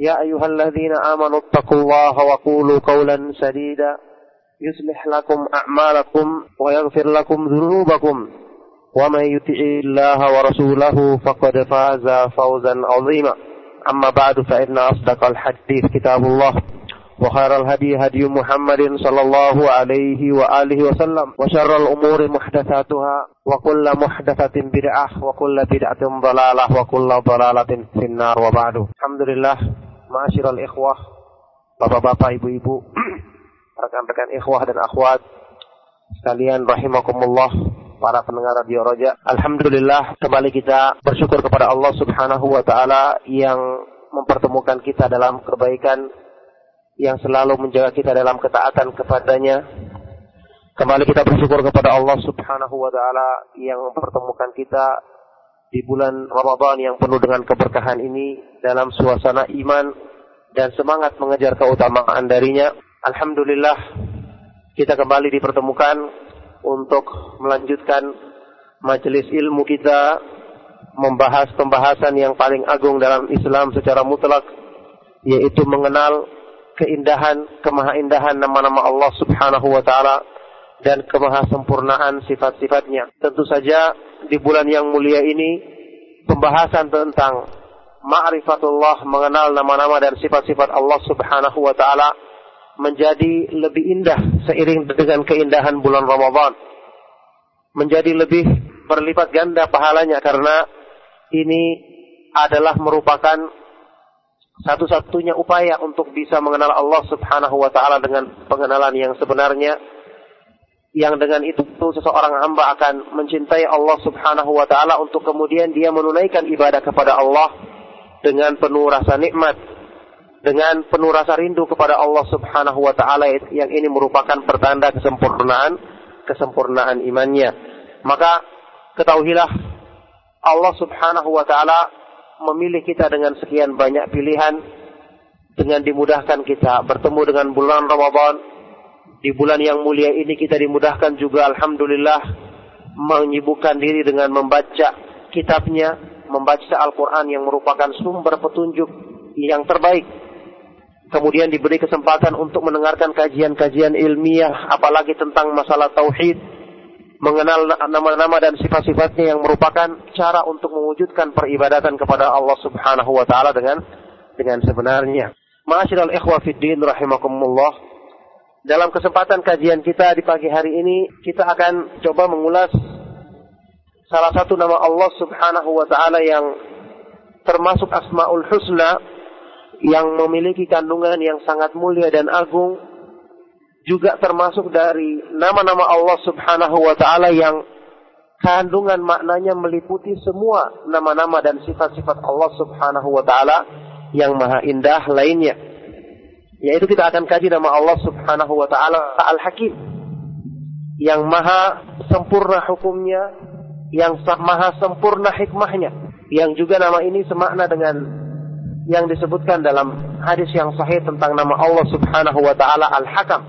يا أيها الذين آمنوا اتقوا الله وقولوا قولا سديدا يصلح لكم أعمالكم ويغفر لكم ذنوبكم. ومن يطع الله ورسوله فقد فاز فوزا عظيما. أما بعد فإن أصدق الحديث كتاب الله وخير الهدي هدي محمد صلى الله عليه وآله وسلم وشر الأمور محدثاتها وكل محدثة بدعة وكل بدعة ضلالة وكل ضلالة في النار. وبعد الحمد لله Ma'asyiral ikhwah, bapak-bapak, ibu-ibu, rekan-rekan ikhwah dan akhwat, sekalian rahimakumullah, para pendengar radio Roja. Alhamdulillah, kembali kita bersyukur kepada Allah Subhanahu wa taala yang mempertemukan kita dalam kebaikan yang selalu menjaga kita dalam ketaatan kepadanya. Kembali kita bersyukur kepada Allah Subhanahu wa taala yang mempertemukan kita di bulan Ramadan yang penuh dengan keberkahan ini dalam suasana iman dan semangat mengejar keutamaan darinya. Alhamdulillah kita kembali dipertemukan untuk melanjutkan majelis ilmu kita membahas pembahasan yang paling agung dalam Islam secara mutlak yaitu mengenal keindahan, kemahaindahan nama-nama Allah Subhanahu wa taala dan kemahasempurnaan sifat-sifatnya. Tentu saja di bulan yang mulia ini pembahasan tentang ma'rifatullah mengenal nama-nama dan sifat-sifat Allah Subhanahu wa taala menjadi lebih indah seiring dengan keindahan bulan Ramadan. Menjadi lebih berlipat ganda pahalanya karena ini adalah merupakan satu-satunya upaya untuk bisa mengenal Allah Subhanahu wa taala dengan pengenalan yang sebenarnya yang dengan itu seseorang hamba akan mencintai Allah Subhanahu wa taala untuk kemudian dia menunaikan ibadah kepada Allah dengan penuh rasa nikmat, dengan penuh rasa rindu kepada Allah Subhanahu wa taala yang ini merupakan pertanda kesempurnaan kesempurnaan imannya. Maka ketahuilah Allah Subhanahu wa taala memilih kita dengan sekian banyak pilihan dengan dimudahkan kita bertemu dengan bulan Ramadan di bulan yang mulia ini kita dimudahkan juga Alhamdulillah menyibukkan diri dengan membaca kitabnya, membaca Al-Quran yang merupakan sumber petunjuk yang terbaik. Kemudian diberi kesempatan untuk mendengarkan kajian-kajian ilmiah, apalagi tentang masalah tauhid, mengenal nama-nama dan sifat-sifatnya yang merupakan cara untuk mewujudkan peribadatan kepada Allah Subhanahu wa taala dengan dengan sebenarnya. Ma'asyiral ikhwa fid din rahimakumullah. Dalam kesempatan kajian kita di pagi hari ini, kita akan coba mengulas salah satu nama Allah Subhanahu wa taala yang termasuk Asmaul Husna yang memiliki kandungan yang sangat mulia dan agung juga termasuk dari nama-nama Allah Subhanahu wa taala yang kandungan maknanya meliputi semua nama-nama dan sifat-sifat Allah Subhanahu wa taala yang maha indah lainnya yaitu kita akan kaji nama Allah Subhanahu wa taala Al-Hakim yang maha sempurna hukumnya, yang maha sempurna hikmahnya, yang juga nama ini semakna dengan yang disebutkan dalam hadis yang sahih tentang nama Allah Subhanahu wa taala Al-Hakam.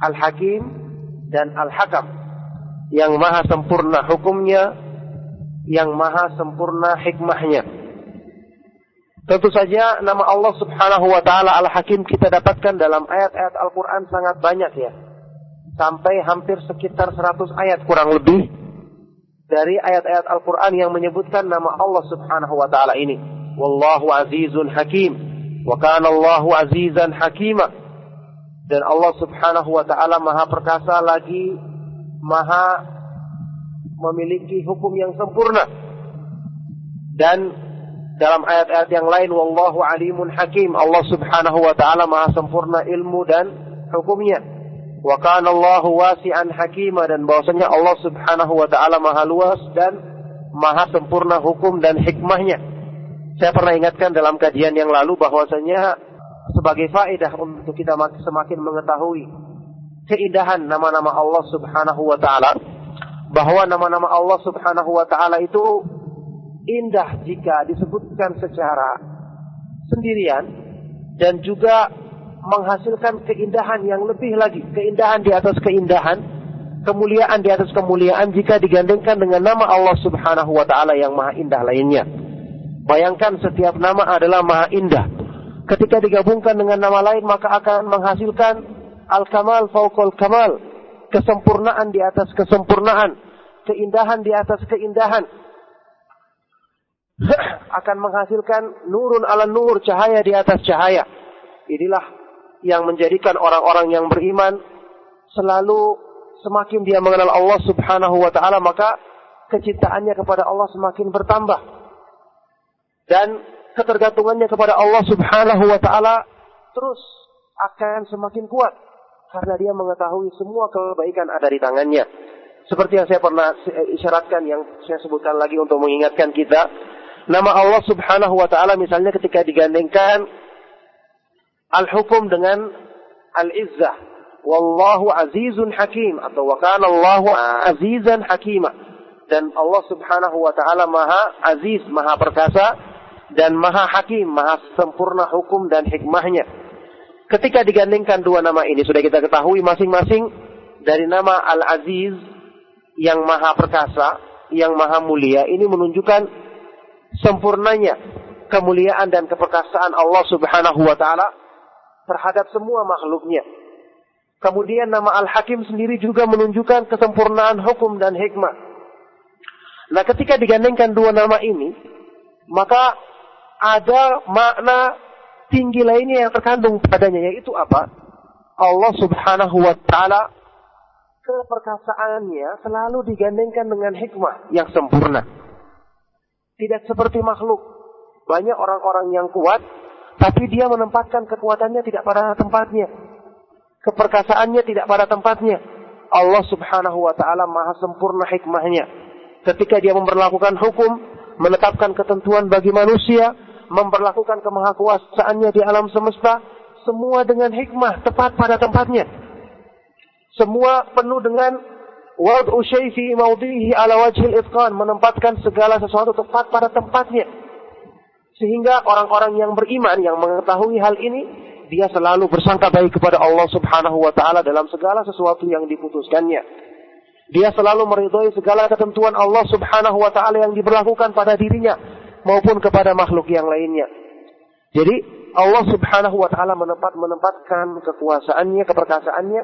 Al-Hakim dan Al-Hakam yang maha sempurna hukumnya, yang maha sempurna hikmahnya. Tentu saja nama Allah Subhanahu wa taala Al-Hakim kita dapatkan dalam ayat-ayat Al-Qur'an sangat banyak ya. Sampai hampir sekitar 100 ayat kurang lebih dari ayat-ayat Al-Qur'an yang menyebutkan nama Allah Subhanahu wa taala ini. Wallahu azizun hakim wa kana azizan hakima. Dan Allah subhanahu wa ta'ala maha perkasa lagi maha memiliki hukum yang sempurna. Dan dalam ayat-ayat yang lain wallahu alimun hakim. Allah Subhanahu wa taala maha sempurna ilmu dan hukumnya. Wa kana Allahu wasi'an hakima. Dan bahwasanya Allah Subhanahu wa taala maha luas dan maha sempurna hukum dan hikmahnya. Saya pernah ingatkan dalam kajian yang lalu bahwasanya sebagai faedah untuk kita semakin mengetahui keindahan nama-nama Allah Subhanahu wa taala bahwa nama-nama Allah Subhanahu wa taala itu indah jika disebutkan secara sendirian dan juga menghasilkan keindahan yang lebih lagi, keindahan di atas keindahan, kemuliaan di atas kemuliaan jika digandengkan dengan nama Allah Subhanahu wa taala yang maha indah lainnya. Bayangkan setiap nama adalah maha indah. Ketika digabungkan dengan nama lain maka akan menghasilkan al-kamal fauqal kamal, kesempurnaan di atas kesempurnaan, keindahan di atas keindahan akan menghasilkan nurun ala nur, cahaya di atas cahaya. Inilah yang menjadikan orang-orang yang beriman selalu semakin dia mengenal Allah Subhanahu wa taala maka kecintaannya kepada Allah semakin bertambah. Dan ketergantungannya kepada Allah Subhanahu wa taala terus akan semakin kuat karena dia mengetahui semua kebaikan ada di tangannya. Seperti yang saya pernah isyaratkan yang saya sebutkan lagi untuk mengingatkan kita nama Allah Subhanahu wa taala misalnya ketika digandengkan al-hukum dengan al-izzah. Wallahu azizun hakim atau wa kana Allahu azizan hakima. Dan Allah Subhanahu wa taala maha aziz maha perkasa dan maha hakim maha sempurna hukum dan hikmahnya. Ketika digandengkan dua nama ini sudah kita ketahui masing-masing dari nama al-aziz yang maha perkasa yang maha mulia ini menunjukkan sempurnanya kemuliaan dan keperkasaan Allah Subhanahu wa taala terhadap semua makhluknya. Kemudian nama Al-Hakim sendiri juga menunjukkan kesempurnaan hukum dan hikmah. Nah, ketika digandengkan dua nama ini, maka ada makna tinggi lainnya yang terkandung padanya yaitu apa? Allah Subhanahu wa taala keperkasaannya selalu digandengkan dengan hikmah yang sempurna. Tidak seperti makhluk. Banyak orang-orang yang kuat, tapi dia menempatkan kekuatannya tidak pada tempatnya. Keperkasaannya tidak pada tempatnya. Allah subhanahu wa ta'ala maha sempurna hikmahnya. Ketika dia memperlakukan hukum, menetapkan ketentuan bagi manusia, memperlakukan kemahakuasaannya di alam semesta, semua dengan hikmah, tepat pada tempatnya. Semua penuh dengan Wad'u syai fi ala wajhil itqan. Menempatkan segala sesuatu tepat pada tempatnya. Sehingga orang-orang yang beriman, yang mengetahui hal ini, dia selalu bersangka baik kepada Allah subhanahu wa ta'ala dalam segala sesuatu yang diputuskannya. Dia selalu meridhoi segala ketentuan Allah subhanahu wa ta'ala yang diberlakukan pada dirinya, maupun kepada makhluk yang lainnya. Jadi, Allah subhanahu wa ta'ala menempat, menempatkan kekuasaannya, keperkasaannya,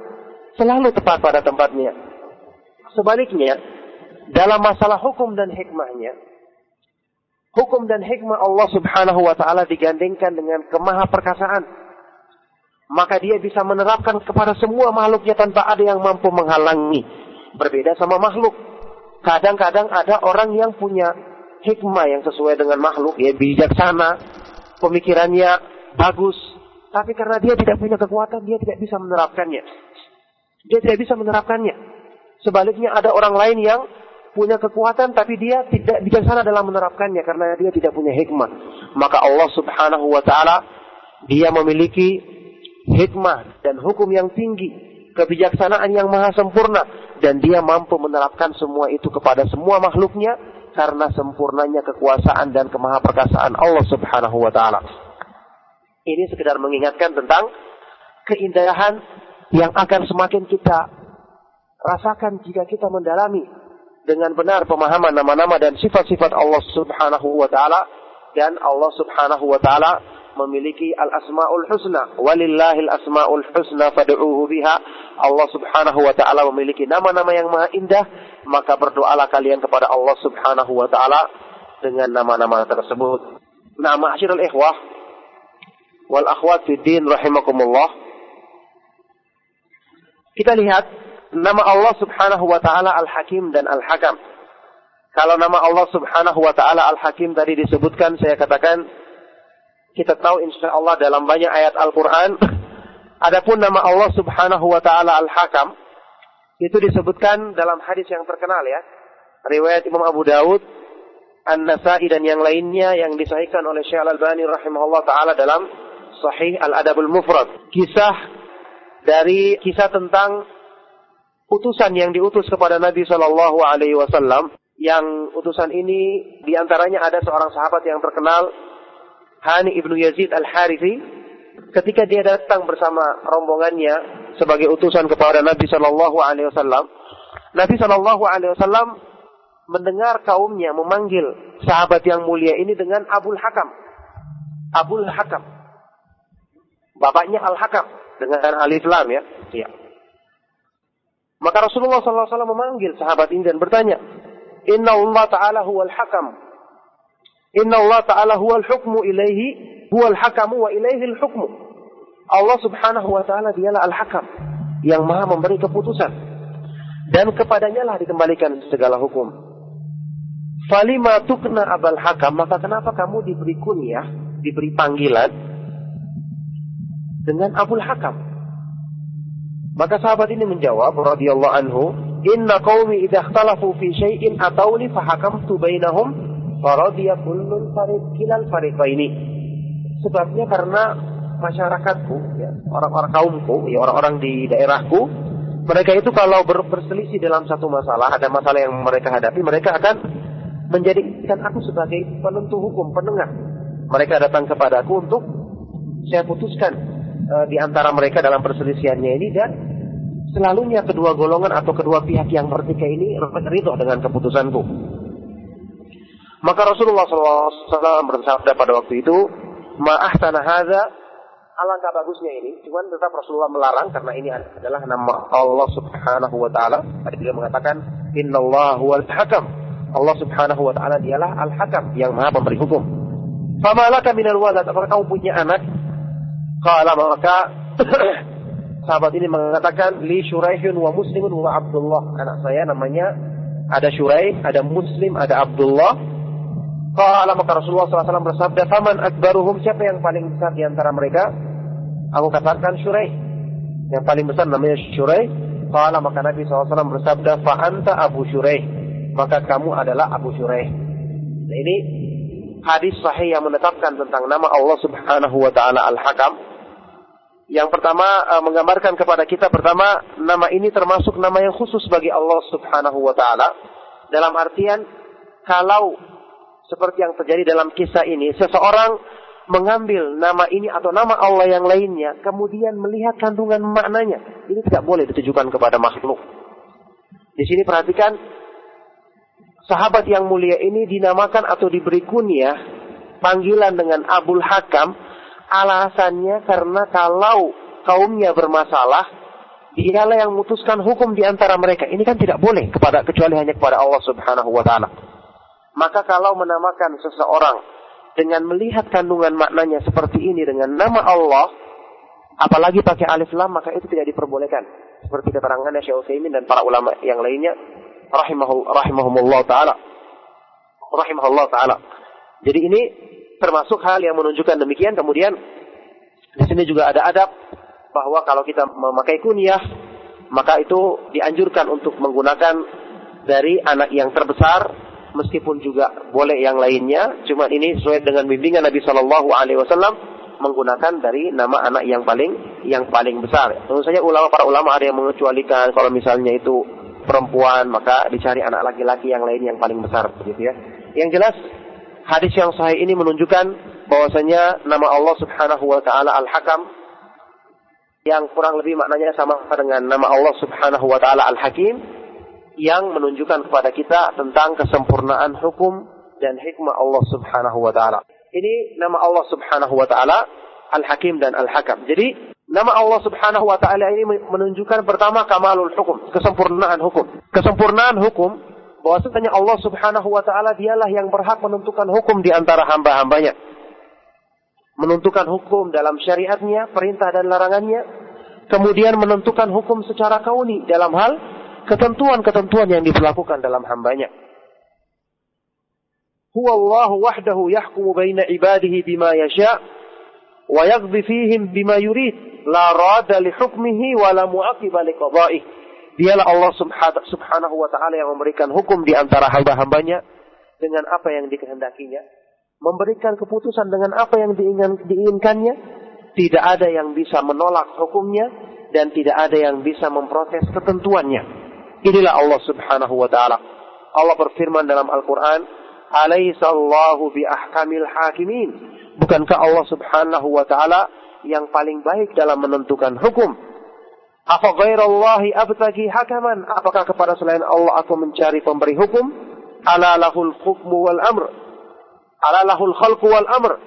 selalu tepat pada tempatnya. Sebaliknya, dalam masalah hukum dan hikmahnya, hukum dan hikmah Allah subhanahu wa ta'ala digandengkan dengan kemaha perkasaan. Maka dia bisa menerapkan kepada semua makhluknya tanpa ada yang mampu menghalangi. Berbeda sama makhluk. Kadang-kadang ada orang yang punya hikmah yang sesuai dengan makhluk, ya bijaksana, pemikirannya bagus, tapi karena dia tidak punya kekuatan, dia tidak bisa menerapkannya. Dia tidak bisa menerapkannya. Sebaliknya ada orang lain yang punya kekuatan tapi dia tidak bijaksana dalam menerapkannya karena dia tidak punya hikmah. Maka Allah Subhanahu wa taala dia memiliki hikmah dan hukum yang tinggi, kebijaksanaan yang maha sempurna dan dia mampu menerapkan semua itu kepada semua makhluknya karena sempurnanya kekuasaan dan kemahaperkasaan Allah Subhanahu wa taala. Ini sekedar mengingatkan tentang keindahan yang akan semakin kita rasakan jika kita mendalami dengan benar pemahaman nama-nama dan sifat-sifat Allah Subhanahu wa taala dan Allah Subhanahu wa taala memiliki al-asmaul husna. Walillahil asmaul husna fad'uuhu biha. Allah Subhanahu wa taala memiliki nama-nama yang maha indah. Maka berdoalah kalian kepada Allah Subhanahu wa taala dengan nama-nama tersebut. Nah ma'asyiral ikhwah wal akhwat fid din rahimakumullah. Kita lihat nama Allah Subhanahu wa taala Al-Hakim dan Al-Hakam. Kalau nama Allah Subhanahu wa taala Al-Hakim tadi disebutkan, saya katakan kita tahu insya Allah dalam banyak ayat Al-Quran. Adapun nama Allah Subhanahu wa taala Al-Hakam itu disebutkan dalam hadis yang terkenal ya. Riwayat Imam Abu Dawud, An-Nasai dan yang lainnya yang disahihkan oleh Syekh Al-Albani rahimahullah taala dalam Sahih Al-Adabul Mufrad. Kisah dari kisah tentang utusan yang diutus kepada Nabi Shallallahu alaihi wasallam yang utusan ini di antaranya ada seorang sahabat yang terkenal Hani ibnu Yazid al-Harithi ketika dia datang bersama rombongannya sebagai utusan kepada Nabi Shallallahu Alaihi Wasallam, Nabi Shallallahu Alaihi Wasallam mendengar kaumnya memanggil sahabat yang mulia ini dengan Abul Hakam. Abul Hakam. Bapaknya Al Hakam dengan alif lam ya. ya. Maka Rasulullah SAW memanggil sahabat ini dan bertanya, Inna Allah Ta'ala huwal hakam Inna Allah Ta'ala huwal hukmu ilaihi, huwal hakamu wa ilaihi hukmu. Allah Subhanahu wa Ta'ala dialah al-hakam yang maha memberi keputusan. Dan kepadanya lah dikembalikan segala hukum. Falima tukna abal hakam, maka kenapa kamu diberi kunyah, diberi panggilan dengan Abul Hakam? Maka sahabat ini menjawab radhiyallahu anhu, "Inna qaumi idza ikhtalafu fi syai'in atawni fahakamtu bainahum Faradiya kullun farid kilal ini. Sebabnya karena masyarakatku, ya, orang-orang kaumku, ya orang-orang di daerahku, mereka itu kalau ber berselisih dalam satu masalah, ada masalah yang mereka hadapi, mereka akan menjadikan aku sebagai penentu hukum, penengah. Mereka datang kepadaku untuk saya putuskan e, di antara mereka dalam perselisihannya ini dan selalunya kedua golongan atau kedua pihak yang bertikai ini ridho dengan keputusanku. Maka Rasulullah SAW bersabda pada waktu itu, Ma'ah tanah hadza, alangkah bagusnya ini. Cuman tetap Rasulullah melarang karena ini adalah nama Allah Subhanahu wa taala. Tadi beliau mengatakan, "Innallaha huwal hakam." Allah Subhanahu wa taala dialah Al-Hakam yang Maha pemberi hukum. Famalaka minal walad, apakah kamu punya anak? Qala maka sahabat ini mengatakan, "Li Syuraihun wa Muslimun wa Abdullah." Anak saya namanya ada Syuraih, ada Muslim, ada Abdullah. Qala maka Rasulullah SAW bersabda, "Faman akbaruhum siapa yang paling besar di antara mereka?" Aku katakan Syurai. Yang paling besar namanya Syurai. Qala maka Nabi SAW bersabda, "Fa anta Abu Syurai." Maka kamu adalah Abu Syurai. Nah, ini hadis sahih yang menetapkan tentang nama Allah Subhanahu wa taala Al-Hakam. Yang pertama uh, menggambarkan kepada kita pertama nama ini termasuk nama yang khusus bagi Allah Subhanahu wa taala. Dalam artian kalau seperti yang terjadi dalam kisah ini, seseorang mengambil nama ini atau nama Allah yang lainnya, kemudian melihat kandungan maknanya. Ini tidak boleh ditujukan kepada makhluk. Di sini perhatikan, sahabat yang mulia ini dinamakan atau diberi kunyah, panggilan dengan Abul Hakam, alasannya karena kalau kaumnya bermasalah, dialah yang memutuskan hukum di antara mereka. Ini kan tidak boleh kepada kecuali hanya kepada Allah Subhanahu wa taala. Maka kalau menamakan seseorang dengan melihat kandungan maknanya seperti ini dengan nama Allah, apalagi pakai alif lam, maka itu tidak diperbolehkan. Seperti keterangannya Syekh Utsaimin dan para ulama yang lainnya, rahimahumullah taala. Rahimahullah taala. Jadi ini termasuk hal yang menunjukkan demikian. Kemudian di sini juga ada adab bahwa kalau kita memakai kunyah, maka itu dianjurkan untuk menggunakan dari anak yang terbesar meskipun juga boleh yang lainnya, cuma ini sesuai dengan bimbingan Nabi Shallallahu Alaihi Wasallam menggunakan dari nama anak yang paling yang paling besar. Tentu saja ulama para ulama ada yang mengecualikan kalau misalnya itu perempuan maka dicari anak laki-laki yang lain yang paling besar begitu ya. Yang jelas hadis yang sahih ini menunjukkan bahwasanya nama Allah Subhanahu wa taala Al-Hakam yang kurang lebih maknanya sama dengan nama Allah Subhanahu wa taala Al-Hakim yang menunjukkan kepada kita tentang kesempurnaan hukum dan hikmah Allah Subhanahu wa taala. Ini nama Allah Subhanahu wa taala Al-Hakim dan Al-Hakam. Jadi nama Allah Subhanahu wa taala ini menunjukkan pertama kamalul hukum, kesempurnaan hukum. Kesempurnaan hukum bahwasanya Allah Subhanahu wa taala dialah yang berhak menentukan hukum di antara hamba-hambanya. Menentukan hukum dalam syariatnya, perintah dan larangannya, kemudian menentukan hukum secara kauni dalam hal ketentuan-ketentuan yang diberlakukan dalam hambanya. Huwa Allah wahdahu yahkumu baina ibadihi bima yasha wa yaqdi fihim bima yurid la rada li hukmihi wa la mu'aqiba li qada'ihi. Dialah Allah subhanahu wa ta'ala yang memberikan hukum di antara hamba-hambanya dengan apa yang dikehendakinya memberikan keputusan dengan apa yang diinginkannya, tidak ada yang bisa menolak hukumnya dan tidak ada yang bisa memprotes ketentuannya. Inilah Allah Subhanahu wa taala. Allah berfirman dalam Al-Qur'an, "Alaihissallahu bi ahkamil hakimin." Bukankah Allah Subhanahu wa taala yang paling baik dalam menentukan hukum? Apa ghairallahi abtagi hakaman? Apakah kepada selain Allah aku mencari pemberi hukum? Ala lahul hukmu wal amr alalahul khalqu wal amr.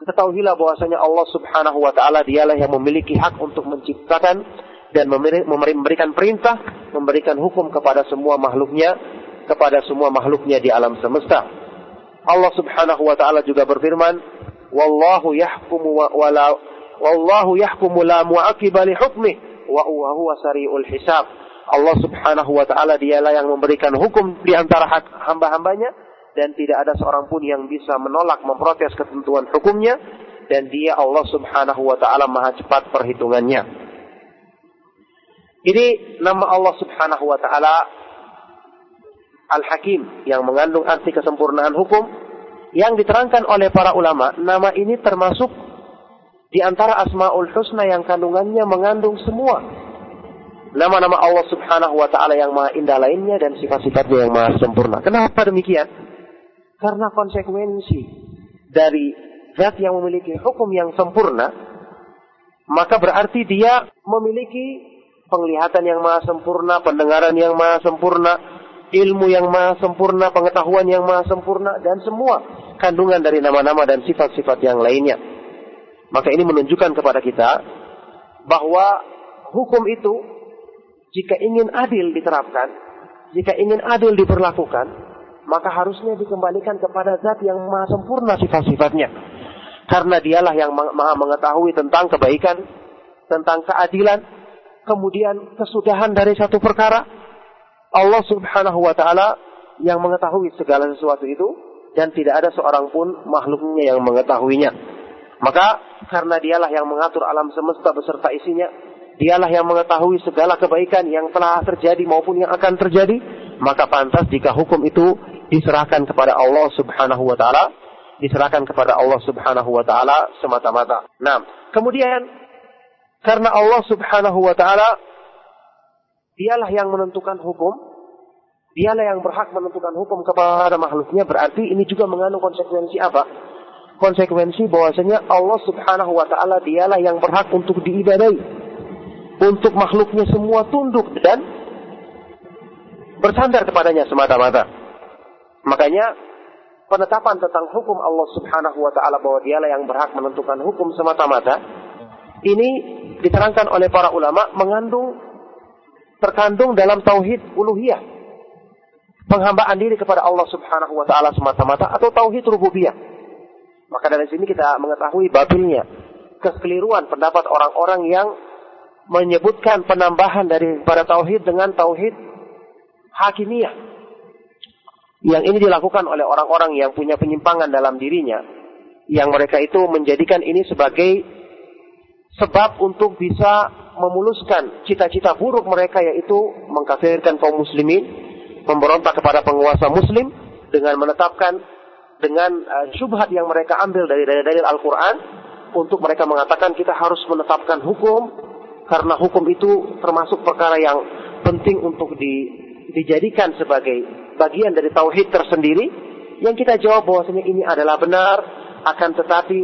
Ketahuilah bahwasanya Allah Subhanahu wa taala dialah yang memiliki hak untuk menciptakan dan memberikan perintah, memberikan hukum kepada semua makhluknya, kepada semua makhluknya di alam semesta. Allah Subhanahu wa taala juga berfirman, "Wallahu yahkumu wa la wallahu yahkumu la mu'aqiba li wa huwa sari'ul hisab." Allah Subhanahu wa taala dialah yang memberikan hukum di antara hamba-hambanya dan tidak ada seorang pun yang bisa menolak memprotes ketentuan hukumnya dan dia Allah Subhanahu wa taala Maha cepat perhitungannya. Ini nama Allah Subhanahu wa taala Al-Hakim yang mengandung arti kesempurnaan hukum yang diterangkan oleh para ulama. Nama ini termasuk di antara Asmaul Husna yang kandungannya mengandung semua nama-nama Allah Subhanahu wa taala yang maha indah lainnya dan sifat-sifatnya yang maha sempurna. Kenapa demikian? Karena konsekuensi dari zat yang memiliki hukum yang sempurna, maka berarti dia memiliki penglihatan yang maha sempurna, pendengaran yang maha sempurna, ilmu yang maha sempurna, pengetahuan yang maha sempurna, dan semua kandungan dari nama-nama dan sifat-sifat yang lainnya. Maka ini menunjukkan kepada kita bahwa hukum itu jika ingin adil diterapkan, jika ingin adil diperlakukan, maka harusnya dikembalikan kepada zat yang maha sempurna sifat-sifatnya. Karena dialah yang maha mengetahui tentang kebaikan, tentang keadilan, kemudian kesudahan dari satu perkara. Allah subhanahu wa ta'ala yang mengetahui segala sesuatu itu, dan tidak ada seorang pun makhluknya yang mengetahuinya. Maka karena dialah yang mengatur alam semesta beserta isinya, dialah yang mengetahui segala kebaikan yang telah terjadi maupun yang akan terjadi, maka pantas jika hukum itu diserahkan kepada Allah Subhanahu wa taala, diserahkan kepada Allah Subhanahu wa taala semata-mata. Nah, kemudian karena Allah Subhanahu wa taala dialah yang menentukan hukum, dialah yang berhak menentukan hukum kepada makhluknya, berarti ini juga mengandung konsekuensi apa? Konsekuensi bahwasanya Allah Subhanahu wa taala dialah yang berhak untuk diibadai. Untuk makhluknya semua tunduk dan bersandar kepadanya semata-mata. Makanya penetapan tentang hukum Allah Subhanahu wa taala bahwa dialah yang berhak menentukan hukum semata-mata ini diterangkan oleh para ulama mengandung terkandung dalam tauhid uluhiyah. Penghambaan diri kepada Allah Subhanahu wa taala semata-mata atau tauhid rububiyah. Maka dari sini kita mengetahui batilnya. Kekeliruan pendapat orang-orang yang menyebutkan penambahan dari pada tauhid dengan tauhid hakimiyah. Yang ini dilakukan oleh orang-orang yang punya penyimpangan dalam dirinya, yang mereka itu menjadikan ini sebagai sebab untuk bisa memuluskan cita-cita buruk mereka yaitu mengkafirkan kaum muslimin, memberontak kepada penguasa muslim dengan menetapkan dengan uh, syubhat yang mereka ambil dari dalil-dalil Al-Quran untuk mereka mengatakan kita harus menetapkan hukum karena hukum itu termasuk perkara yang penting untuk di, dijadikan sebagai bagian dari tauhid tersendiri. Yang kita jawab bahwasanya ini adalah benar akan tetapi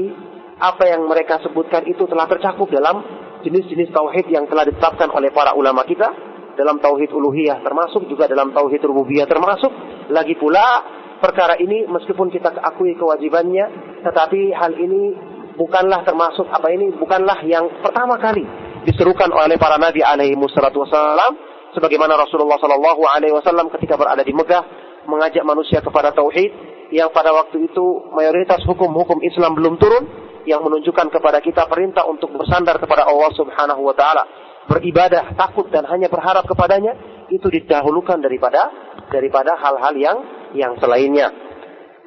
apa yang mereka sebutkan itu telah tercakup dalam jenis-jenis tauhid yang telah ditetapkan oleh para ulama kita. Dalam tauhid uluhiyah termasuk juga dalam tauhid rububiyah termasuk. Lagi pula perkara ini meskipun kita akui kewajibannya tetapi hal ini bukanlah termasuk apa ini bukanlah yang pertama kali diserukan oleh para nabi alaihi wassalam sebagaimana Rasulullah Shallallahu Alaihi Wasallam ketika berada di Mekah mengajak manusia kepada tauhid yang pada waktu itu mayoritas hukum-hukum Islam belum turun yang menunjukkan kepada kita perintah untuk bersandar kepada Allah Subhanahu wa taala, beribadah, takut dan hanya berharap kepadanya, itu didahulukan daripada daripada hal-hal yang yang selainnya.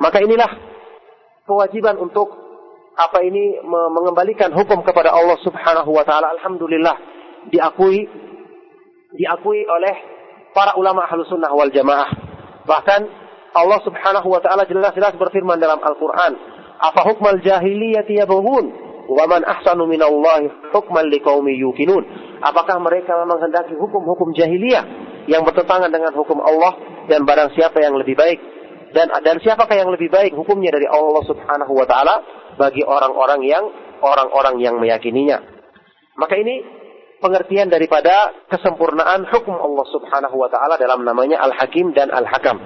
Maka inilah kewajiban untuk apa ini mengembalikan hukum kepada Allah Subhanahu wa taala. Alhamdulillah diakui diakui oleh para ulama Ahlus Sunnah wal Jamaah. Bahkan Allah Subhanahu wa taala jelas-jelas berfirman dalam Al-Qur'an, apa hukmal jahiliyati yabghun wa man ahsanu minallahi apakah mereka memang hendaki hukum-hukum jahiliyah yang bertentangan dengan hukum Allah dan barang siapa yang lebih baik. Dan dan siapakah yang lebih baik hukumnya dari Allah Subhanahu wa taala bagi orang-orang yang orang-orang yang meyakininya? Maka ini pengertian daripada kesempurnaan hukum Allah Subhanahu wa taala dalam namanya Al-Hakim dan Al-Hakam.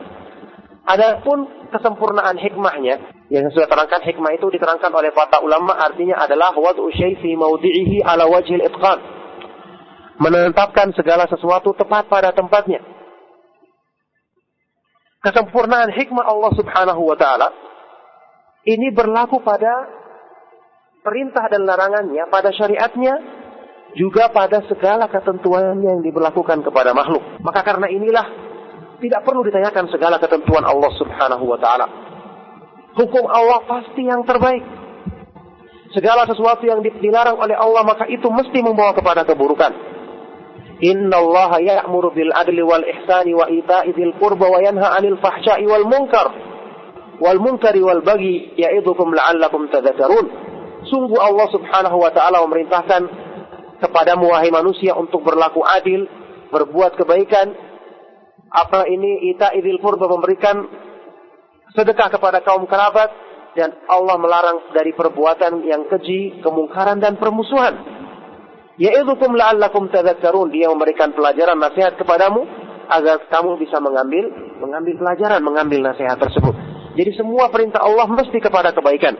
Adapun kesempurnaan hikmahnya yang sudah terangkan hikmah itu diterangkan oleh para ulama artinya adalah wad'u syai fi mawdi'ihi ala wajhil itqan menetapkan segala sesuatu tepat pada tempatnya kesempurnaan hikmah Allah Subhanahu wa taala ini berlaku pada perintah dan larangannya pada syariatnya juga pada segala ketentuan yang diberlakukan kepada makhluk. Maka karena inilah tidak perlu ditanyakan segala ketentuan Allah Subhanahu wa taala. Hukum Allah pasti yang terbaik. Segala sesuatu yang dilarang oleh Allah maka itu mesti membawa kepada keburukan. Inna Allah ya'muru bil adli wal ihsani wa ita'i dzil qurba wa yanha 'anil fahsya'i wal munkar wal munkari wal bagi ya'idzukum la'allakum tadhakkarun. Sungguh Allah Subhanahu wa taala memerintahkan kepadamu wahai manusia untuk berlaku adil, berbuat kebaikan, apa ini ita idil purba memberikan sedekah kepada kaum kerabat dan Allah melarang dari perbuatan yang keji, kemungkaran dan permusuhan. Yaidukum la'allakum tadhakkarun. Dia memberikan pelajaran nasihat kepadamu agar kamu bisa mengambil mengambil pelajaran, mengambil nasihat tersebut. Jadi semua perintah Allah mesti kepada kebaikan.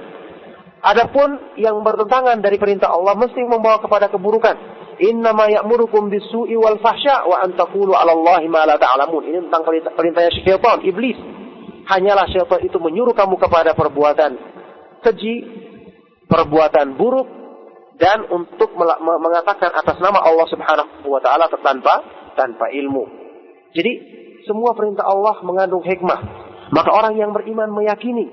Adapun yang bertentangan dari perintah Allah mesti membawa kepada keburukan innama ya'murukum bisu'i wal fahsya wa an taqulu 'ala Allahi ma la. Ini tentang perintah, perintahnya syaitan, iblis. Hanyalah syaitan itu menyuruh kamu kepada perbuatan keji, perbuatan buruk dan untuk mengatakan atas nama Allah Subhanahu wa taala tanpa tanpa ilmu. Jadi semua perintah Allah mengandung hikmah. Maka orang yang beriman meyakini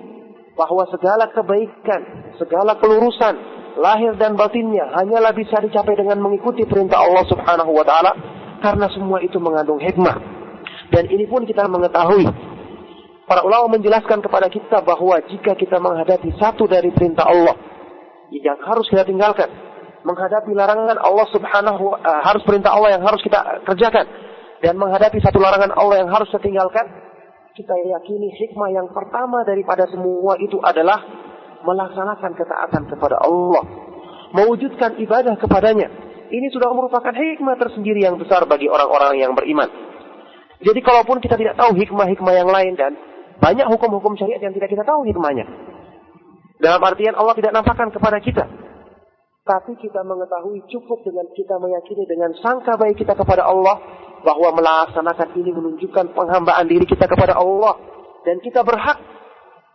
bahwa segala kebaikan, segala kelurusan, lahir dan batinnya hanyalah bisa dicapai dengan mengikuti perintah Allah Subhanahu wa taala karena semua itu mengandung hikmah. Dan ini pun kita mengetahui para ulama menjelaskan kepada kita bahwa jika kita menghadapi satu dari perintah Allah yang harus kita tinggalkan, menghadapi larangan Allah Subhanahu uh, harus perintah Allah yang harus kita kerjakan dan menghadapi satu larangan Allah yang harus kita tinggalkan, kita yakini hikmah yang pertama daripada semua itu adalah melaksanakan ketaatan kepada Allah, mewujudkan ibadah kepadanya. Ini sudah merupakan hikmah tersendiri yang besar bagi orang-orang yang beriman. Jadi kalaupun kita tidak tahu hikmah-hikmah yang lain dan banyak hukum-hukum syariat yang tidak kita tahu hikmahnya. Dalam artian Allah tidak nampakkan kepada kita. Tapi kita mengetahui cukup dengan kita meyakini dengan sangka baik kita kepada Allah bahwa melaksanakan ini menunjukkan penghambaan diri kita kepada Allah dan kita berhak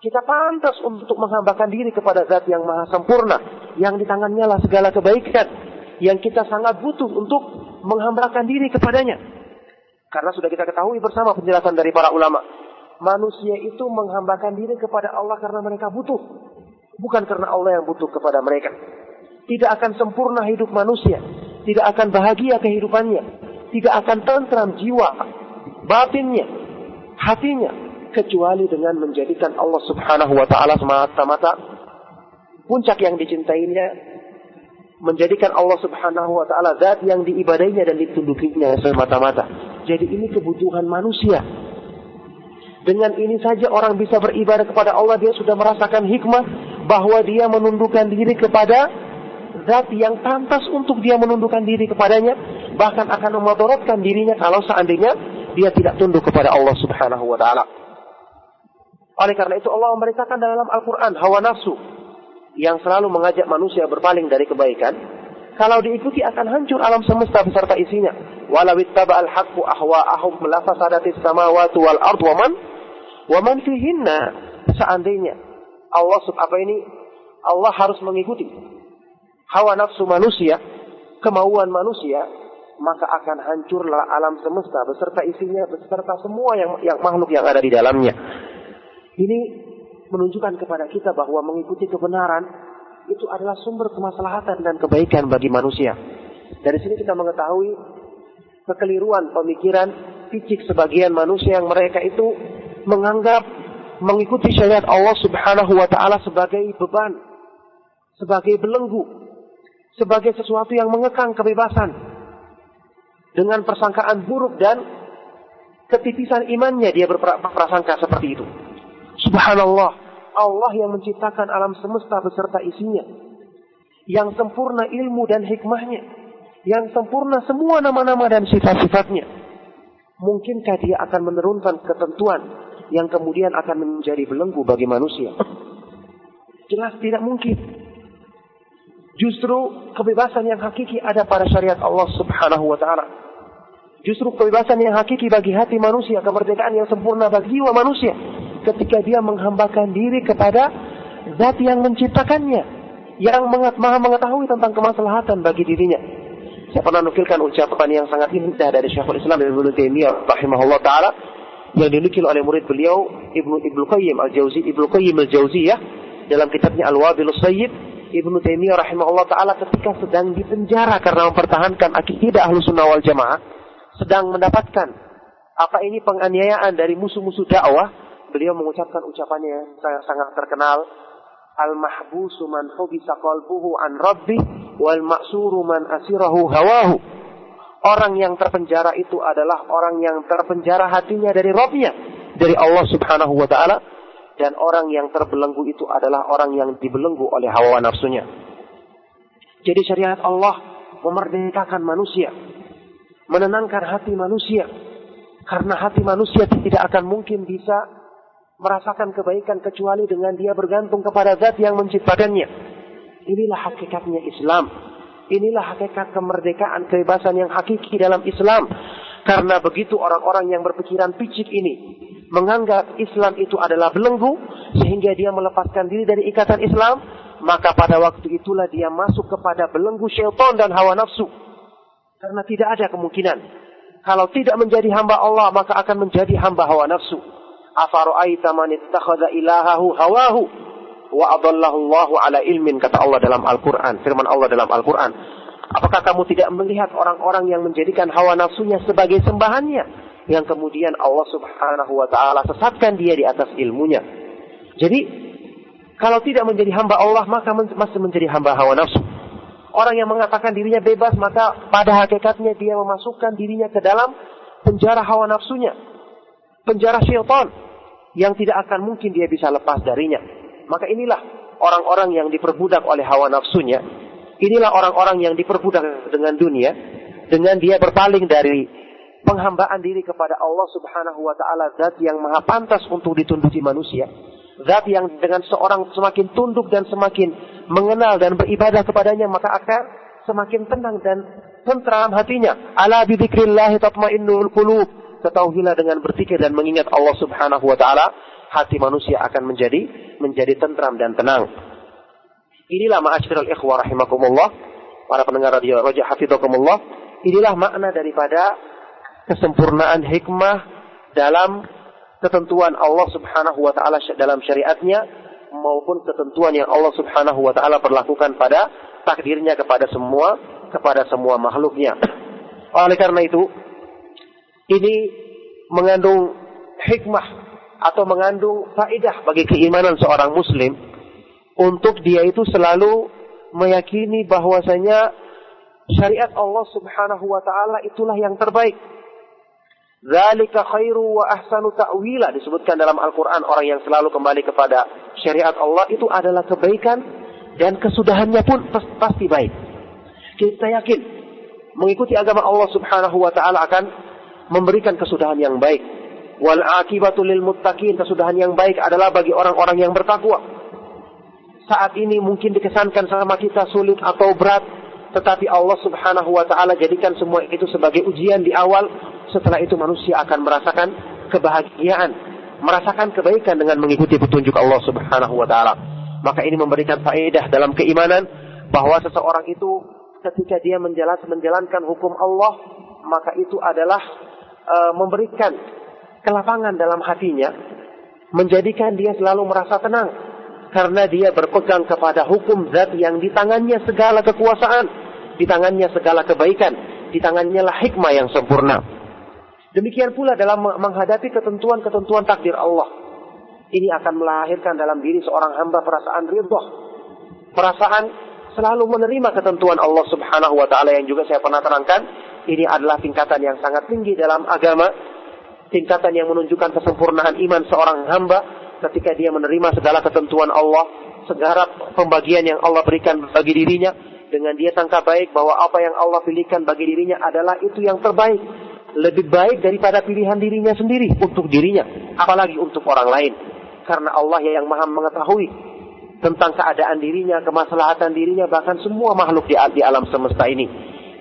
kita pantas untuk menghambakan diri kepada zat yang maha sempurna. Yang di tangannya lah segala kebaikan. Yang kita sangat butuh untuk menghambakan diri kepadanya. Karena sudah kita ketahui bersama penjelasan dari para ulama. Manusia itu menghambakan diri kepada Allah karena mereka butuh. Bukan karena Allah yang butuh kepada mereka. Tidak akan sempurna hidup manusia. Tidak akan bahagia kehidupannya. Tidak akan tentram jiwa, batinnya, hatinya, kecuali dengan menjadikan Allah Subhanahu wa taala semata-mata puncak yang dicintainya menjadikan Allah Subhanahu wa taala zat yang diibadainya dan ditundukinya semata-mata. Jadi ini kebutuhan manusia. Dengan ini saja orang bisa beribadah kepada Allah dia sudah merasakan hikmah bahwa dia menundukkan diri kepada zat yang pantas untuk dia menundukkan diri kepadanya bahkan akan memotorotkan dirinya kalau seandainya dia tidak tunduk kepada Allah Subhanahu wa taala. Oleh karena itu Allah memerintahkan dalam Al-Quran hawa nafsu yang selalu mengajak manusia berpaling dari kebaikan. Kalau diikuti akan hancur alam semesta beserta isinya. Walau al-haqqu ahwa'ahum lafasadatis samawati wal ard wa man wa man fihinna. Seandainya Allah apa ini Allah harus mengikuti hawa nafsu manusia, kemauan manusia, maka akan hancurlah alam semesta beserta isinya, beserta semua yang, yang makhluk yang ada di dalamnya. Ini menunjukkan kepada kita bahwa mengikuti kebenaran itu adalah sumber kemaslahatan dan kebaikan bagi manusia. Dari sini kita mengetahui kekeliruan pemikiran picik sebagian manusia yang mereka itu menganggap mengikuti syariat Allah Subhanahu wa taala sebagai beban, sebagai belenggu, sebagai sesuatu yang mengekang kebebasan dengan persangkaan buruk dan ketipisan imannya dia berprasangka seperti itu. Subhanallah, Allah yang menciptakan alam semesta beserta isinya. Yang sempurna ilmu dan hikmahnya. Yang sempurna semua nama-nama dan sifat-sifatnya. Mungkinkah dia akan menurunkan ketentuan yang kemudian akan menjadi belenggu bagi manusia? Jelas tidak mungkin. Justru kebebasan yang hakiki ada pada syariat Allah Subhanahu wa taala. Justru kebebasan yang hakiki bagi hati manusia, kemerdekaan yang sempurna bagi jiwa manusia. Ketika dia menghambakan diri kepada zat yang menciptakannya. Yang maha mengetahui tentang kemaslahatan bagi dirinya. Saya pernah nukilkan ucapan yang sangat indah dari Syekhul Islam Ibnu Taimiyah rahimahullah taala yang dinukil oleh murid beliau Ibnu Ibnu Qayyim Al-Jauzi. Ibnu Qayyim Al-Jauziyah dalam kitabnya Al-Wabilus Sayyid. Ibnu Taimiyah rahimahullah taala ketika sedang dipenjara karena mempertahankan akidah Ahlussunnah wal Jamaah sedang mendapatkan apa ini penganiayaan dari musuh-musuh dakwah, beliau mengucapkan ucapannya sangat, sangat terkenal, Al-mahbusu man hubisa qalbuhu an rabbi wal maksuru man asirahu hawahu. Orang yang terpenjara itu adalah orang yang terpenjara hatinya dari Robnya, dari Allah Subhanahu wa taala dan orang yang terbelenggu itu adalah orang yang dibelenggu oleh hawa nafsunya. Jadi syariat Allah memerdekakan manusia menenangkan hati manusia. Karena hati manusia tidak akan mungkin bisa merasakan kebaikan kecuali dengan dia bergantung kepada zat yang menciptakannya. Inilah hakikatnya Islam. Inilah hakikat kemerdekaan, kebebasan yang hakiki dalam Islam. Karena begitu orang-orang yang berpikiran picik ini menganggap Islam itu adalah belenggu sehingga dia melepaskan diri dari ikatan Islam, maka pada waktu itulah dia masuk kepada belenggu syaitan dan hawa nafsu. Karena tidak ada kemungkinan. Kalau tidak menjadi hamba Allah, maka akan menjadi hamba hawa nafsu. Afaru'aita man ittakhadha ilahahu hawahu wa adallahu Allahu ala ilmin kata Allah dalam Al-Qur'an, firman Allah dalam Al-Qur'an. Apakah kamu tidak melihat orang-orang yang menjadikan hawa nafsunya sebagai sembahannya yang kemudian Allah Subhanahu wa taala sesatkan dia di atas ilmunya. Jadi kalau tidak menjadi hamba Allah maka masih menjadi hamba hawa nafsu. Orang yang mengatakan dirinya bebas, maka pada hakikatnya dia memasukkan dirinya ke dalam penjara hawa nafsunya. Penjara syaitan. Yang tidak akan mungkin dia bisa lepas darinya. Maka inilah orang-orang yang diperbudak oleh hawa nafsunya. Inilah orang-orang yang diperbudak dengan dunia. Dengan dia berpaling dari penghambaan diri kepada Allah subhanahu wa ta'ala. Zat yang maha pantas untuk ditunduki manusia. Zat yang dengan seorang semakin tunduk dan semakin mengenal dan beribadah kepadanya maka akan semakin tenang dan tentram hatinya. Ala bidzikrillah tatmainnul qulub. Ketahuilah dengan berpikir dan mengingat Allah Subhanahu wa taala, hati manusia akan menjadi menjadi tentram dan tenang. Inilah ma'asyiral ikhwah rahimakumullah, para pendengar radio Raja Hafizakumullah, inilah makna daripada kesempurnaan hikmah dalam ketentuan Allah Subhanahu wa taala dalam syariatnya maupun ketentuan yang Allah Subhanahu wa taala perlakukan pada takdirnya kepada semua kepada semua makhluknya. Oleh karena itu ini mengandung hikmah atau mengandung faidah bagi keimanan seorang muslim untuk dia itu selalu meyakini bahwasanya syariat Allah Subhanahu wa taala itulah yang terbaik Zalika khairu wa ahsanu ta'wila disebutkan dalam Al-Qur'an orang yang selalu kembali kepada syariat Allah itu adalah kebaikan dan kesudahannya pun pasti baik. Kita yakin mengikuti agama Allah Subhanahu wa taala akan memberikan kesudahan yang baik. Wal akibatu lil muttaqin, kesudahan yang baik adalah bagi orang-orang yang bertakwa. Saat ini mungkin dikesankan sama kita sulit atau berat, tetapi Allah Subhanahu wa taala jadikan semua itu sebagai ujian di awal setelah itu manusia akan merasakan kebahagiaan, merasakan kebaikan dengan mengikuti petunjuk Allah Subhanahu wa taala. Maka ini memberikan faedah dalam keimanan bahwa seseorang itu ketika dia menjalan, menjalankan hukum Allah, maka itu adalah e, memberikan kelapangan dalam hatinya, menjadikan dia selalu merasa tenang karena dia berpegang kepada hukum zat yang di tangannya segala kekuasaan, di tangannya segala kebaikan, di tangannya lah hikmah yang sempurna. Demikian pula dalam menghadapi ketentuan-ketentuan takdir Allah. Ini akan melahirkan dalam diri seorang hamba perasaan ridho. Perasaan selalu menerima ketentuan Allah Subhanahu wa taala yang juga saya pernah terangkan, ini adalah tingkatan yang sangat tinggi dalam agama, tingkatan yang menunjukkan kesempurnaan iman seorang hamba ketika dia menerima segala ketentuan Allah, segala pembagian yang Allah berikan bagi dirinya dengan dia sangka baik bahwa apa yang Allah pilihkan bagi dirinya adalah itu yang terbaik lebih baik daripada pilihan dirinya sendiri untuk dirinya, apalagi untuk orang lain. Karena Allah yang maha mengetahui tentang keadaan dirinya, kemaslahatan dirinya, bahkan semua makhluk di, di alam semesta ini.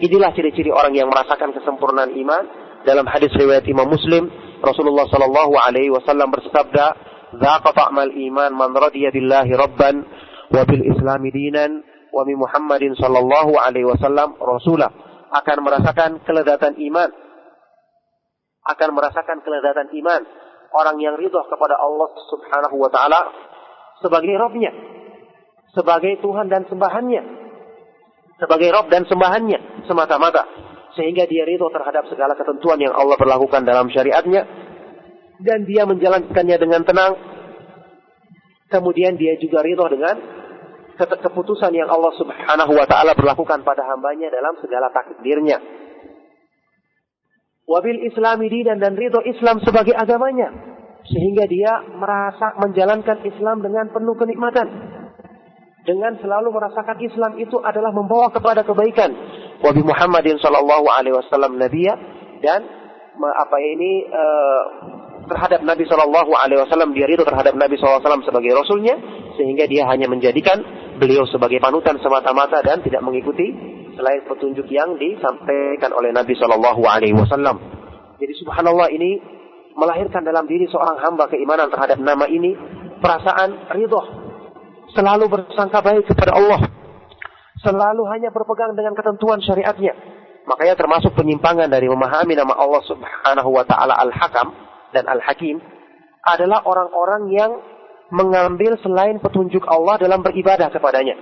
Inilah ciri-ciri orang yang merasakan kesempurnaan iman. Dalam hadis riwayat Imam Muslim, Rasulullah Shallallahu Alaihi Wasallam bersabda, "Zaqa ta'mal iman man radiya billahi rabban wa bil islami dinan wa bi Muhammadin Shallallahu Alaihi Wasallam rasulah." Akan merasakan kelezatan iman akan merasakan kelezatan iman. Orang yang ridho kepada Allah subhanahu wa ta'ala sebagai Robnya. Sebagai Tuhan dan sembahannya. Sebagai Rob dan sembahannya semata-mata. Sehingga dia ridho terhadap segala ketentuan yang Allah berlakukan dalam syariatnya. Dan dia menjalankannya dengan tenang. Kemudian dia juga ridho dengan keputusan yang Allah subhanahu wa ta'ala berlakukan pada hambanya dalam segala takdirnya wabil islami dinan dan ridho Islam sebagai agamanya sehingga dia merasa menjalankan Islam dengan penuh kenikmatan dengan selalu merasakan Islam itu adalah membawa kepada kebaikan wabi Muhammadin sallallahu alaihi wasallam nabiya dan apa ini uh, terhadap Nabi Shallallahu Alaihi Wasallam dia ridho terhadap Nabi Wasallam sebagai Rasulnya sehingga dia hanya menjadikan beliau sebagai panutan semata-mata dan tidak mengikuti selain petunjuk yang disampaikan oleh Nabi Shallallahu Alaihi Wasallam. Jadi subhanallah ini melahirkan dalam diri seorang hamba keimanan terhadap nama ini perasaan ridho selalu bersangka baik kepada Allah selalu hanya berpegang dengan ketentuan syariatnya makanya termasuk penyimpangan dari memahami nama Allah Subhanahu wa taala Al-Hakam dan Al-Hakim adalah orang-orang yang mengambil selain petunjuk Allah dalam beribadah kepadanya.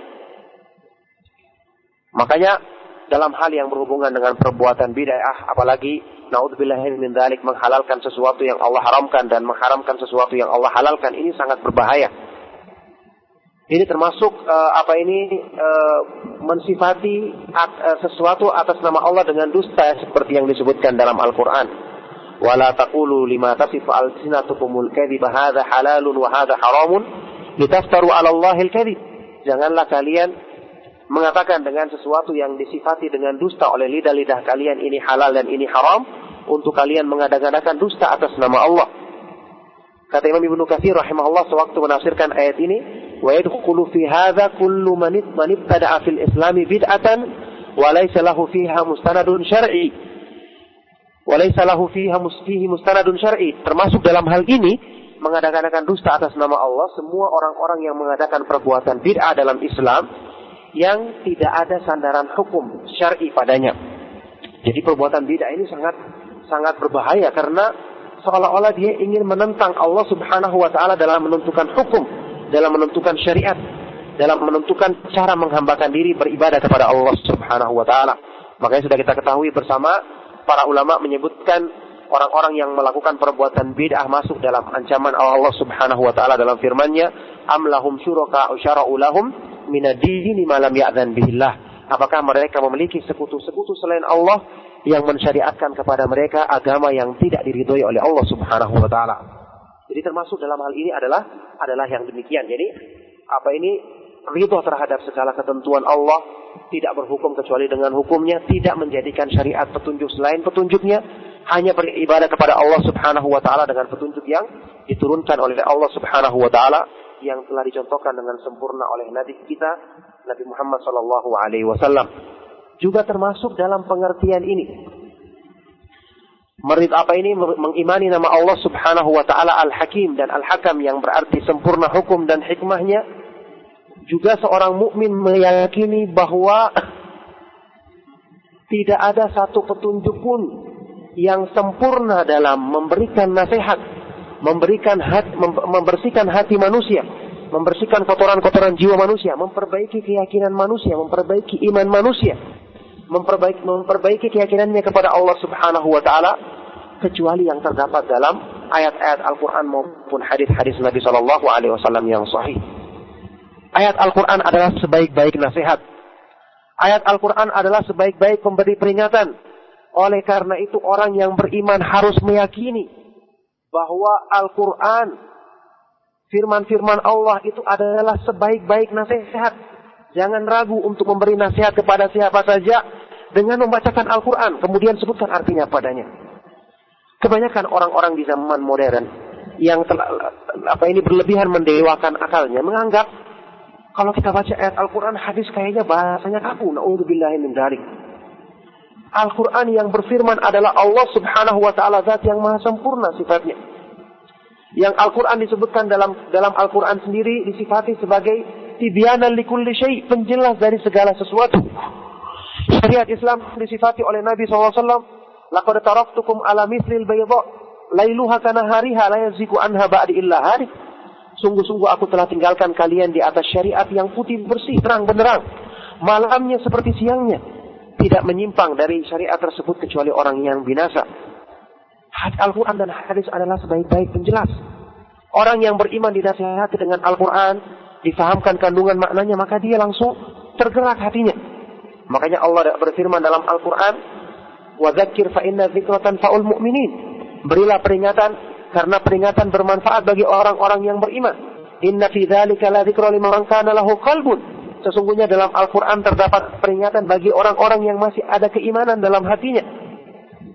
Makanya dalam hal yang berhubungan dengan perbuatan bid'ah apalagi naudzubillahi min menghalalkan sesuatu yang Allah haramkan dan mengharamkan sesuatu yang Allah halalkan ini sangat berbahaya. Ini termasuk uh, apa ini uh, mensifati at, uh, sesuatu atas nama Allah dengan dusta seperti yang disebutkan dalam Al-Qur'an. Wala taqulu lima tasifu alsinatukumul kadhiba hadza halalun wa hadza haramun litaftaru 'ala Allahil kadhib. Janganlah kalian mengatakan dengan sesuatu yang disifati dengan dusta oleh lidah-lidah kalian ini halal dan ini haram untuk kalian mengadakan-adakan dusta atas nama Allah. Kata Imam Ibnu Katsir rahimahullah sewaktu menafsirkan ayat ini, yadkhulu fi hadza kullu man ibtada'a fil islami bid'atan wa laysa lahu fiha mustanadun syar'i walaysa lahu fiha fihi mustanadun syar'i. Termasuk dalam hal ini mengadakan dusta atas nama Allah semua orang-orang yang mengadakan perbuatan bid'ah dalam Islam yang tidak ada sandaran hukum syar'i padanya. Jadi perbuatan bid'ah ini sangat sangat berbahaya karena seolah-olah dia ingin menentang Allah Subhanahu wa taala dalam menentukan hukum, dalam menentukan syariat, dalam menentukan cara menghambakan diri beribadah kepada Allah Subhanahu wa taala. Makanya sudah kita ketahui bersama para ulama menyebutkan orang-orang yang melakukan perbuatan bid'ah masuk dalam ancaman Allah Subhanahu wa taala dalam firman-Nya, "Am lahum syuraka syara'u lahum min ad-dini ma lam ya'zan bihillah." Apakah mereka memiliki sekutu-sekutu selain Allah yang mensyariatkan kepada mereka agama yang tidak diridhoi oleh Allah Subhanahu wa taala? Jadi termasuk dalam hal ini adalah adalah yang demikian. Jadi apa ini ridho terhadap segala ketentuan Allah, tidak berhukum kecuali dengan hukumnya, tidak menjadikan syariat petunjuk selain petunjuknya, hanya beribadah kepada Allah Subhanahu wa taala dengan petunjuk yang diturunkan oleh Allah Subhanahu wa taala yang telah dicontohkan dengan sempurna oleh nabi kita Nabi Muhammad sallallahu alaihi wasallam. Juga termasuk dalam pengertian ini. Merid apa ini? Mengimani nama Allah Subhanahu wa taala Al-Hakim. Dan Al-Hakam yang berarti sempurna hukum dan hikmahnya. Juga seorang mukmin meyakini bahwa tidak ada satu petunjuk pun yang sempurna dalam memberikan nasihat, memberikan hati, membersihkan hati manusia, membersihkan kotoran-kotoran jiwa manusia, memperbaiki keyakinan manusia, memperbaiki iman manusia, memperbaiki, memperbaiki keyakinannya kepada Allah Subhanahu wa taala kecuali yang terdapat dalam ayat-ayat Al-Qur'an maupun hadis-hadis Nabi Shallallahu alaihi wasallam yang sahih. Ayat Al-Quran adalah sebaik-baik nasihat. Ayat Al-Quran adalah sebaik-baik pemberi peringatan. Oleh karena itu orang yang beriman harus meyakini bahwa Al-Quran, firman-firman Allah itu adalah sebaik-baik nasihat. Jangan ragu untuk memberi nasihat kepada siapa saja dengan membacakan Al-Quran. Kemudian sebutkan artinya padanya. Kebanyakan orang-orang di zaman modern yang telah, apa ini berlebihan mendewakan akalnya menganggap kalau kita baca ayat Al-Quran, hadis kayaknya bahasanya kaku. Al-Quran yang berfirman adalah Allah subhanahu wa ta'ala zat yang maha sempurna sifatnya. Yang Al-Quran disebutkan dalam dalam Al-Quran sendiri disifati sebagai tibyanan likulli syai, penjelas dari segala sesuatu. Syariat Islam disifati oleh Nabi SAW, Laqad taraktukum ala mislil bayda, lailuha kana hariha la yaziku anha ba'di illa hari. Sungguh-sungguh aku telah tinggalkan kalian di atas syariat yang putih bersih, terang benderang. Malamnya seperti siangnya. Tidak menyimpang dari syariat tersebut kecuali orang yang binasa. Al-Quran dan hadis adalah sebaik-baik penjelas. Orang yang beriman dinasihati dengan Al-Quran, difahamkan kandungan maknanya maka dia langsung tergerak hatinya. Makanya Allah berfirman dalam Al-Qur'an, "Wa fa'inna fa faul mu'minin." Berilah peringatan karena peringatan bermanfaat bagi orang-orang yang beriman. Inna fi dzalika la dzikra liman kana lahu. Sesungguhnya dalam Al-Qur'an terdapat peringatan bagi orang-orang yang masih ada keimanan dalam hatinya.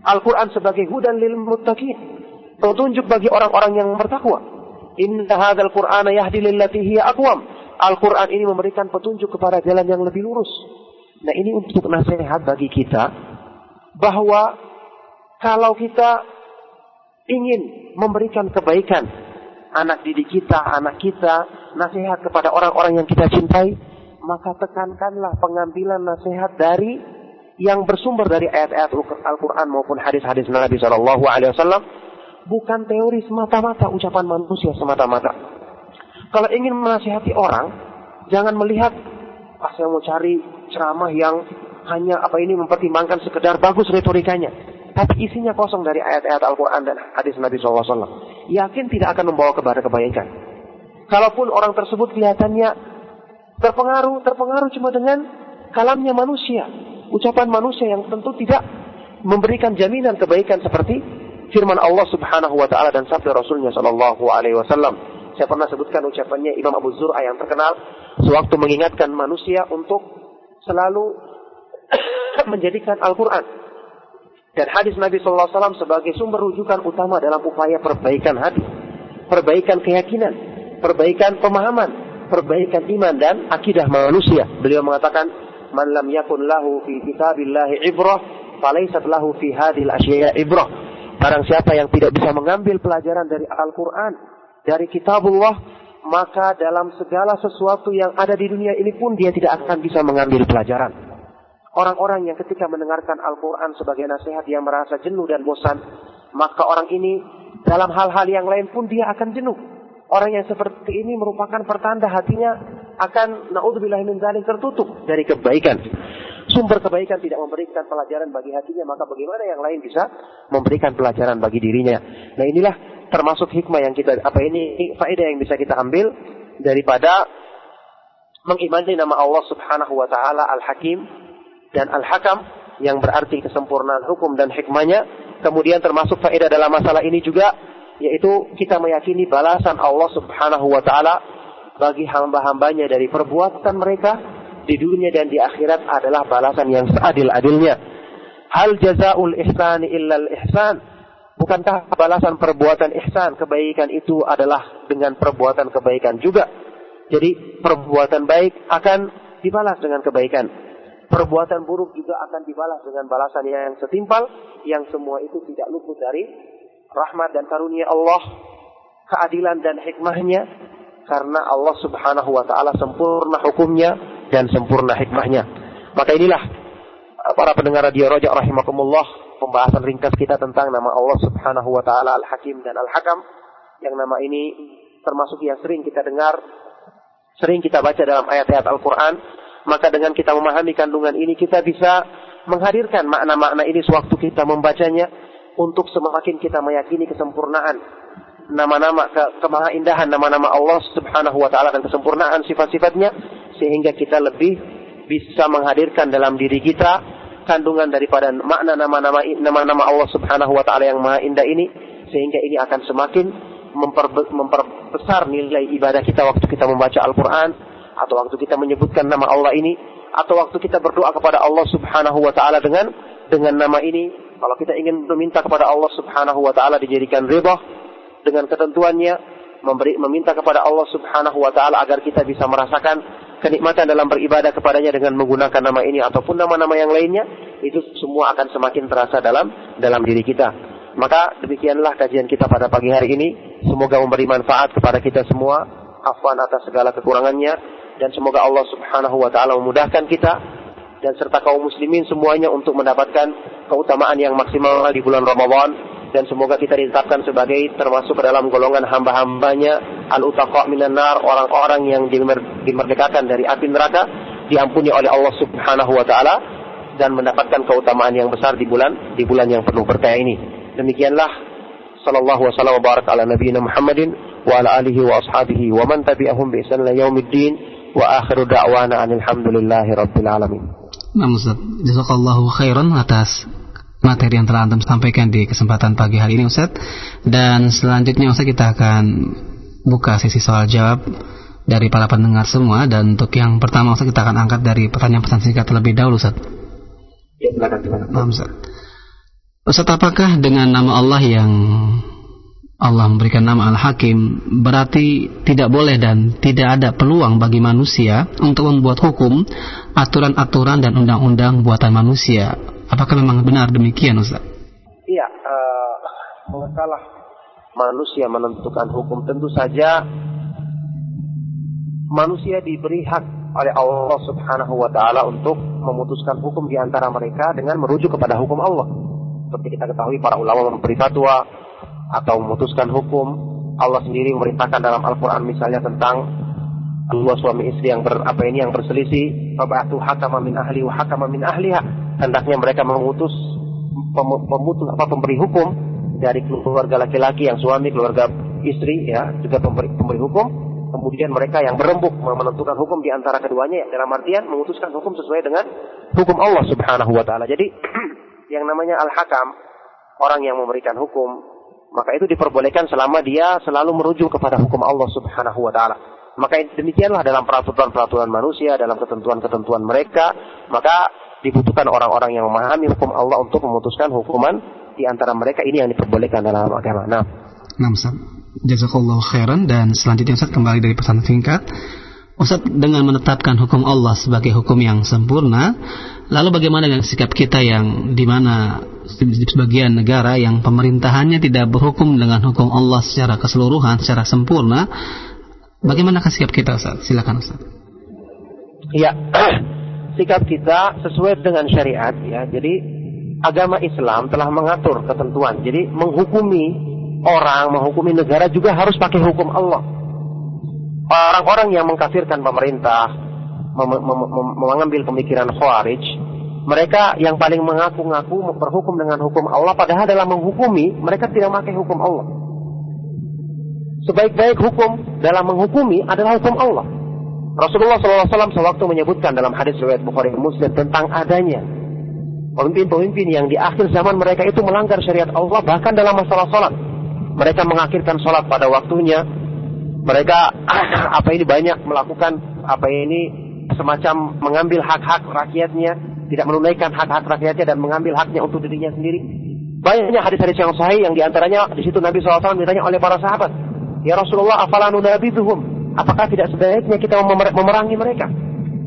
Al-Qur'an sebagai hudan lil muttaqin, petunjuk bagi orang-orang yang bertakwa. Inna hadzal Qur'ana yahdi lillati hiya aqwam. Al-Qur'an ini memberikan petunjuk kepada jalan yang lebih lurus. Nah, ini untuk nasihat bagi kita bahwa kalau kita ingin memberikan kebaikan anak didik kita, anak kita, nasihat kepada orang-orang yang kita cintai, maka tekankanlah pengambilan nasihat dari yang bersumber dari ayat-ayat Al-Quran maupun hadis-hadis Nabi Shallallahu Alaihi Wasallam, bukan teori semata-mata, ucapan manusia semata-mata. Kalau ingin menasihati orang, jangan melihat, ah saya mau cari ceramah yang hanya apa ini mempertimbangkan sekedar bagus retorikanya tapi isinya kosong dari ayat-ayat Al-Quran dan hadis Nabi SAW. Yakin tidak akan membawa kepada kebaikan. Kalaupun orang tersebut kelihatannya terpengaruh, terpengaruh cuma dengan kalamnya manusia. Ucapan manusia yang tentu tidak memberikan jaminan kebaikan seperti firman Allah Subhanahu wa taala dan sabda Rasulnya sallallahu alaihi wasallam. Saya pernah sebutkan ucapannya Imam Abu Zur'a yang terkenal sewaktu mengingatkan manusia untuk selalu menjadikan Al-Qur'an dan hadis Nabi SAW sebagai sumber rujukan utama dalam upaya perbaikan hati, perbaikan keyakinan, perbaikan pemahaman, perbaikan iman dan akidah manusia. Beliau mengatakan, "Man lam yakun lahu fi kitabillahi ibrah, falaisat lahu fi hadhil asyiya ibrah." Barang siapa yang tidak bisa mengambil pelajaran dari Al-Quran, dari kitabullah, maka dalam segala sesuatu yang ada di dunia ini pun dia tidak akan bisa mengambil pelajaran. Orang-orang yang ketika mendengarkan Al-Quran sebagai nasihat yang merasa jenuh dan bosan, maka orang ini dalam hal-hal yang lain pun dia akan jenuh. Orang yang seperti ini merupakan pertanda hatinya akan naudzubillah min zalim tertutup dari kebaikan. Sumber kebaikan tidak memberikan pelajaran bagi hatinya, maka bagaimana yang lain bisa memberikan pelajaran bagi dirinya. Nah inilah termasuk hikmah yang kita apa ini faedah yang bisa kita ambil daripada mengimani nama Allah Subhanahu wa taala Al-Hakim dan al-hakam yang berarti kesempurnaan hukum dan hikmahnya. Kemudian termasuk faedah dalam masalah ini juga yaitu kita meyakini balasan Allah Subhanahu wa taala bagi hamba-hambanya dari perbuatan mereka di dunia dan di akhirat adalah balasan yang seadil-adilnya. Hal jazaul ihsan illa ihsan. Bukankah balasan perbuatan ihsan kebaikan itu adalah dengan perbuatan kebaikan juga? Jadi perbuatan baik akan dibalas dengan kebaikan perbuatan buruk juga akan dibalas dengan balasan yang setimpal yang semua itu tidak luput dari rahmat dan karunia Allah keadilan dan hikmahnya karena Allah Subhanahu wa taala sempurna hukumnya dan sempurna hikmahnya. Maka inilah uh, para pendengar radio Rojak rahimakumullah pembahasan ringkas kita tentang nama Allah Subhanahu wa taala Al-Hakim dan Al-Hakam yang nama ini termasuk yang sering kita dengar, sering kita baca dalam ayat-ayat Al-Qur'an, maka dengan kita memahami kandungan ini kita bisa menghadirkan makna-makna ini sewaktu kita membacanya untuk semakin kita meyakini kesempurnaan nama-nama ke, kemahaindahan nama-nama Allah Subhanahu wa taala dan kesempurnaan sifat-sifatnya sehingga kita lebih bisa menghadirkan dalam diri kita kandungan daripada makna nama-nama nama-nama Allah Subhanahu wa taala yang maha indah ini sehingga ini akan semakin memper, memperbesar nilai ibadah kita waktu kita membaca Al-Qur'an atau waktu kita menyebutkan nama Allah ini atau waktu kita berdoa kepada Allah Subhanahu wa taala dengan dengan nama ini. Kalau kita ingin meminta kepada Allah Subhanahu wa taala dijadikan ridha dengan ketentuannya, memberi meminta kepada Allah Subhanahu wa taala agar kita bisa merasakan kenikmatan dalam beribadah kepadanya dengan menggunakan nama ini ataupun nama-nama yang lainnya, itu semua akan semakin terasa dalam dalam diri kita. Maka demikianlah kajian kita pada pagi hari ini. Semoga memberi manfaat kepada kita semua. Afwan atas segala kekurangannya dan semoga Allah Subhanahu wa taala memudahkan kita dan serta kaum muslimin semuanya untuk mendapatkan keutamaan yang maksimal di bulan Ramadan dan semoga kita ditetapkan sebagai termasuk ke dalam golongan hamba-hambanya al-utaqa minan nar orang-orang yang dimerdekakan dari api neraka diampuni oleh Allah Subhanahu wa taala dan mendapatkan keutamaan yang besar di bulan di bulan yang penuh berkah ini. Demikianlah sallallahu wasallam wa barak ala nabiyina Muhammadin wa ala alihi wa ashabihi wa man tabi'ahum bi ihsan ila yaumiddin wa akhiru da'wana alhamdulillahi rabbil alamin. Ustaz, jazakallahu khairan atas materi yang telah Antum sampaikan di kesempatan pagi hari ini Ustaz. Dan selanjutnya Ustaz kita akan buka sesi soal jawab dari para pendengar semua dan untuk yang pertama Ustaz kita akan angkat dari pertanyaan pesan singkat terlebih dahulu Ustaz. Ya, silakan, silakan. Ustaz. Ustaz, apakah dengan nama Allah yang Allah memberikan nama Al-Hakim berarti tidak boleh dan tidak ada peluang bagi manusia untuk membuat hukum, aturan-aturan dan undang-undang buatan manusia Apakah memang benar demikian Ustaz? Iya, uh, masalah manusia menentukan hukum tentu saja manusia diberi hak oleh Allah Subhanahu wa taala untuk memutuskan hukum di antara mereka dengan merujuk kepada hukum Allah. Seperti kita ketahui para ulama memberi fatwa atau memutuskan hukum Allah sendiri memerintahkan dalam Al-Qur'an misalnya tentang dua suami istri yang ber, apa ini yang berselisih, fab'atu hakama min ahli wa hakama min ahliha hendaknya mereka mengutus pemutus apa pemberi hukum dari keluarga laki-laki yang suami keluarga istri ya juga pemberi, pemberi hukum kemudian mereka yang berembuk menentukan hukum di antara keduanya dalam artian memutuskan hukum sesuai dengan hukum Allah Subhanahu wa taala. Jadi yang namanya al-hakam orang yang memberikan hukum maka itu diperbolehkan selama dia selalu merujuk kepada hukum Allah Subhanahu wa taala. Maka demikianlah dalam peraturan-peraturan manusia, dalam ketentuan-ketentuan mereka, maka dibutuhkan orang-orang yang memahami hukum Allah untuk memutuskan hukuman di antara mereka ini yang diperbolehkan dalam agama. Nah, nah Ustaz. Jazakallahu khairan dan selanjutnya Ustaz kembali dari pesan singkat. Ustaz dengan menetapkan hukum Allah sebagai hukum yang sempurna, lalu bagaimana dengan sikap kita yang di mana sebagian negara yang pemerintahannya tidak berhukum dengan hukum Allah secara keseluruhan, secara sempurna, bagaimana sikap kita Ustaz? Silakan Ustaz. Iya. sikap kita sesuai dengan syariat ya. Jadi agama Islam telah mengatur ketentuan. Jadi menghukumi orang, menghukumi negara juga harus pakai hukum Allah. Orang-orang yang mengkafirkan pemerintah, mem mem mem mengambil pemikiran khawarij, mereka yang paling mengaku-ngaku berhukum dengan hukum Allah padahal dalam menghukumi mereka tidak pakai hukum Allah. Sebaik-baik hukum dalam menghukumi adalah hukum Allah. Rasulullah SAW sewaktu menyebutkan dalam hadis riwayat Bukhari Muslim tentang adanya pemimpin-pemimpin yang di akhir zaman mereka itu melanggar syariat Allah bahkan dalam masalah sholat. Mereka mengakhirkan sholat pada waktunya. Mereka apa ini banyak melakukan apa ini semacam mengambil hak-hak rakyatnya, tidak menunaikan hak-hak rakyatnya dan mengambil haknya untuk dirinya sendiri. Banyaknya hadis-hadis yang sahih yang di antaranya di situ Nabi SAW ditanya oleh para sahabat, Ya Rasulullah, afalanu nabidhuhum? Apakah tidak sebaiknya kita memerangi mereka?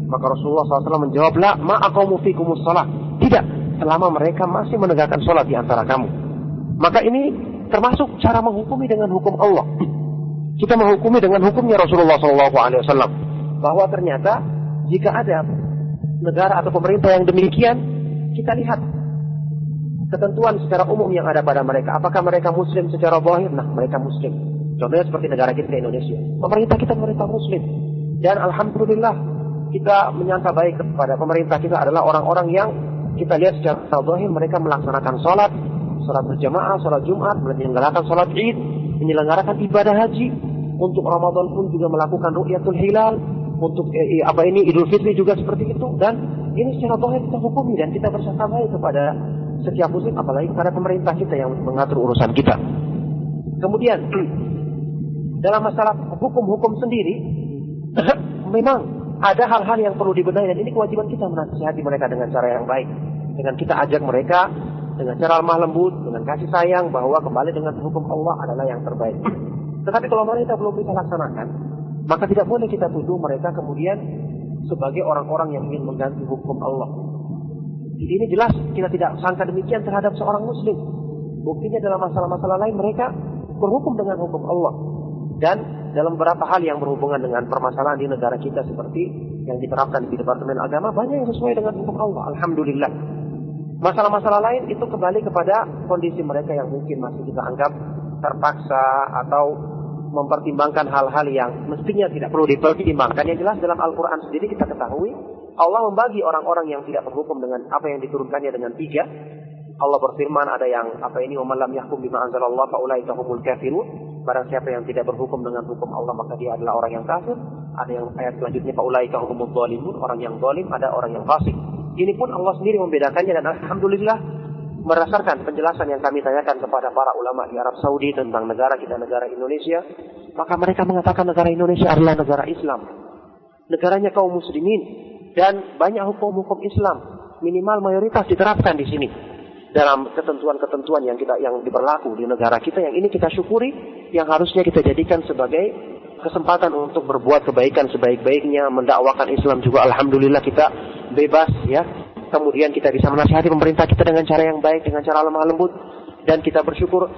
Maka Rasulullah SAW menjawab, La ma'akamu fikumus salat. Tidak, selama mereka masih menegakkan sholat di antara kamu. Maka ini termasuk cara menghukumi dengan hukum Allah. Kita menghukumi dengan hukumnya Rasulullah SAW bahwa ternyata jika ada negara atau pemerintah yang demikian, kita lihat ketentuan secara umum yang ada pada mereka. Apakah mereka Muslim secara zahir? Nah, mereka Muslim. Contohnya seperti negara kita Indonesia. Pemerintah kita pemerintah Muslim. Dan Alhamdulillah kita menyangka baik kepada pemerintah kita adalah orang-orang yang kita lihat secara zahir mereka melaksanakan sholat, sholat berjamaah, sholat Jumat, menyelenggarakan sholat Id, menyelenggarakan ibadah haji. Untuk Ramadan pun juga melakukan ru'yatul hilal. Untuk eh, eh, apa ini Idul Fitri juga seperti itu. Dan ini secara zahir kita hukumi dan kita bersangka baik kepada setiap muslim, apalagi kepada pemerintah kita yang mengatur urusan kita. Kemudian dalam masalah hukum-hukum sendiri, memang ada hal-hal yang perlu dibenahi dan ini kewajiban kita menasihati mereka dengan cara yang baik. Dengan kita ajak mereka dengan cara lemah lembut, dengan kasih sayang bahwa kembali dengan hukum Allah adalah yang terbaik. Tetapi kalau mereka belum bisa laksanakan, maka tidak boleh kita tuduh mereka kemudian sebagai orang-orang yang ingin mengganti hukum Allah. Jadi ini jelas kita tidak sangka demikian terhadap seorang muslim. Buktinya dalam masalah-masalah lain mereka berhukum dengan hukum Allah. Dan dalam beberapa hal yang berhubungan dengan permasalahan di negara kita seperti yang diterapkan di Departemen Agama banyak yang sesuai dengan hukum Allah. Alhamdulillah. Masalah-masalah lain itu kembali kepada kondisi mereka yang mungkin masih kita anggap terpaksa atau mempertimbangkan hal-hal yang mestinya tidak perlu dipertimbangkan. Yang jelas dalam Al-Quran sendiri kita ketahui Allah membagi orang-orang yang tidak berhukum dengan apa yang diturunkannya dengan tiga. Allah berfirman ada yang apa ini umalam yahkum bima anzalallah faulaika humul kafirun Barang siapa yang tidak berhukum dengan hukum Allah maka dia adalah orang yang kafir. Ada yang ayat selanjutnya faulaika humudz zalimun, orang yang zalim, ada orang yang fasik. Ini pun Allah sendiri membedakannya dan alhamdulillah berdasarkan penjelasan yang kami tanyakan kepada para ulama di Arab Saudi tentang negara kita negara Indonesia, maka mereka mengatakan negara Indonesia adalah negara Islam. Negaranya kaum muslimin dan banyak hukum-hukum Islam, minimal mayoritas diterapkan di sini dalam ketentuan-ketentuan yang kita yang diberlaku di negara kita yang ini kita syukuri yang harusnya kita jadikan sebagai kesempatan untuk berbuat kebaikan sebaik-baiknya mendakwakan Islam juga alhamdulillah kita bebas ya. Kemudian kita bisa menasihati pemerintah kita dengan cara yang baik dengan cara lemah lembut. Dan kita bersyukur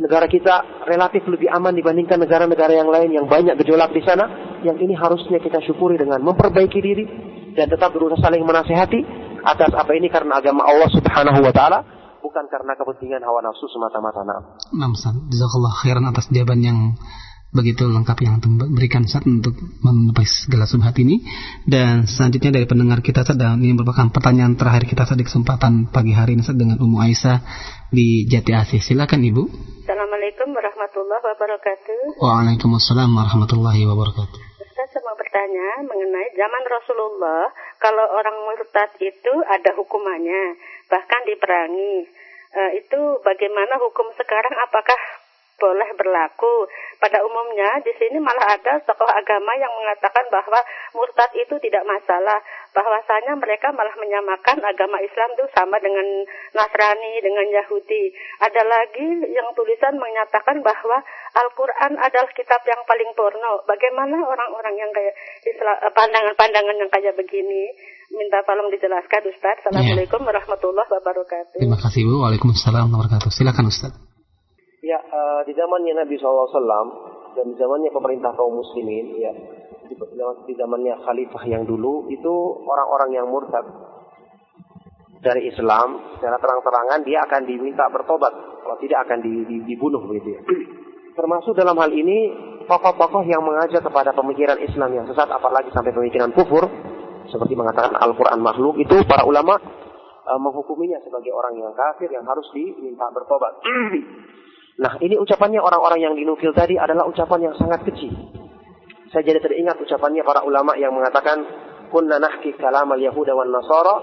negara kita relatif lebih aman dibandingkan negara-negara yang lain yang banyak gejolak di sana. Yang ini harusnya kita syukuri dengan memperbaiki diri dan tetap berusaha saling menasihati atas apa ini karena agama Allah Subhanahu wa taala bukan karena kepentingan hawa nafsu semata-mata. Nah, Jazakallah khairan atas jawaban yang begitu lengkap yang berikan saat untuk menepis segala subhat ini. Dan selanjutnya dari pendengar kita saat dan ini merupakan pertanyaan terakhir kita saat di kesempatan pagi hari ini saat dengan Umu Aisyah di Jati Asih. Silakan Ibu. Assalamualaikum warahmatullahi wabarakatuh. Waalaikumsalam warahmatullahi wabarakatuh. Ustaz saya mau bertanya mengenai zaman Rasulullah. Kalau orang murtad itu ada hukumannya bahkan diperangi. Uh, itu bagaimana hukum sekarang? Apakah boleh berlaku. Pada umumnya di sini malah ada tokoh agama yang mengatakan bahwa murtad itu tidak masalah. Bahwasanya mereka malah menyamakan agama Islam itu sama dengan Nasrani, dengan Yahudi. Ada lagi yang tulisan menyatakan bahwa Al-Quran adalah kitab yang paling porno. Bagaimana orang-orang yang kayak pandangan-pandangan yang kayak begini? Minta tolong dijelaskan Ustaz. Assalamualaikum ya. warahmatullahi wabarakatuh. Terima kasih Bu. Waalaikumsalam warahmatullahi wabarakatuh. Silakan Ustaz. Ya, uh, di zamannya Nabi SAW dan di zamannya pemerintah kaum muslimin, ya, di, zamannya khalifah yang dulu itu orang-orang yang murtad dari Islam secara terang-terangan dia akan diminta bertobat, kalau tidak akan di, di, dibunuh begitu ya. Termasuk dalam hal ini tokoh-tokoh yang mengajak kepada pemikiran Islam yang sesat, apalagi sampai pemikiran kufur, seperti mengatakan Al-Quran makhluk itu para ulama uh, menghukuminya sebagai orang yang kafir yang harus diminta bertobat. Nah, ini ucapannya orang-orang yang dinukil tadi adalah ucapan yang sangat kecil. Saya jadi teringat ucapannya para ulama yang mengatakan, Kunna nahki kalamal Yahuda wan Nasara,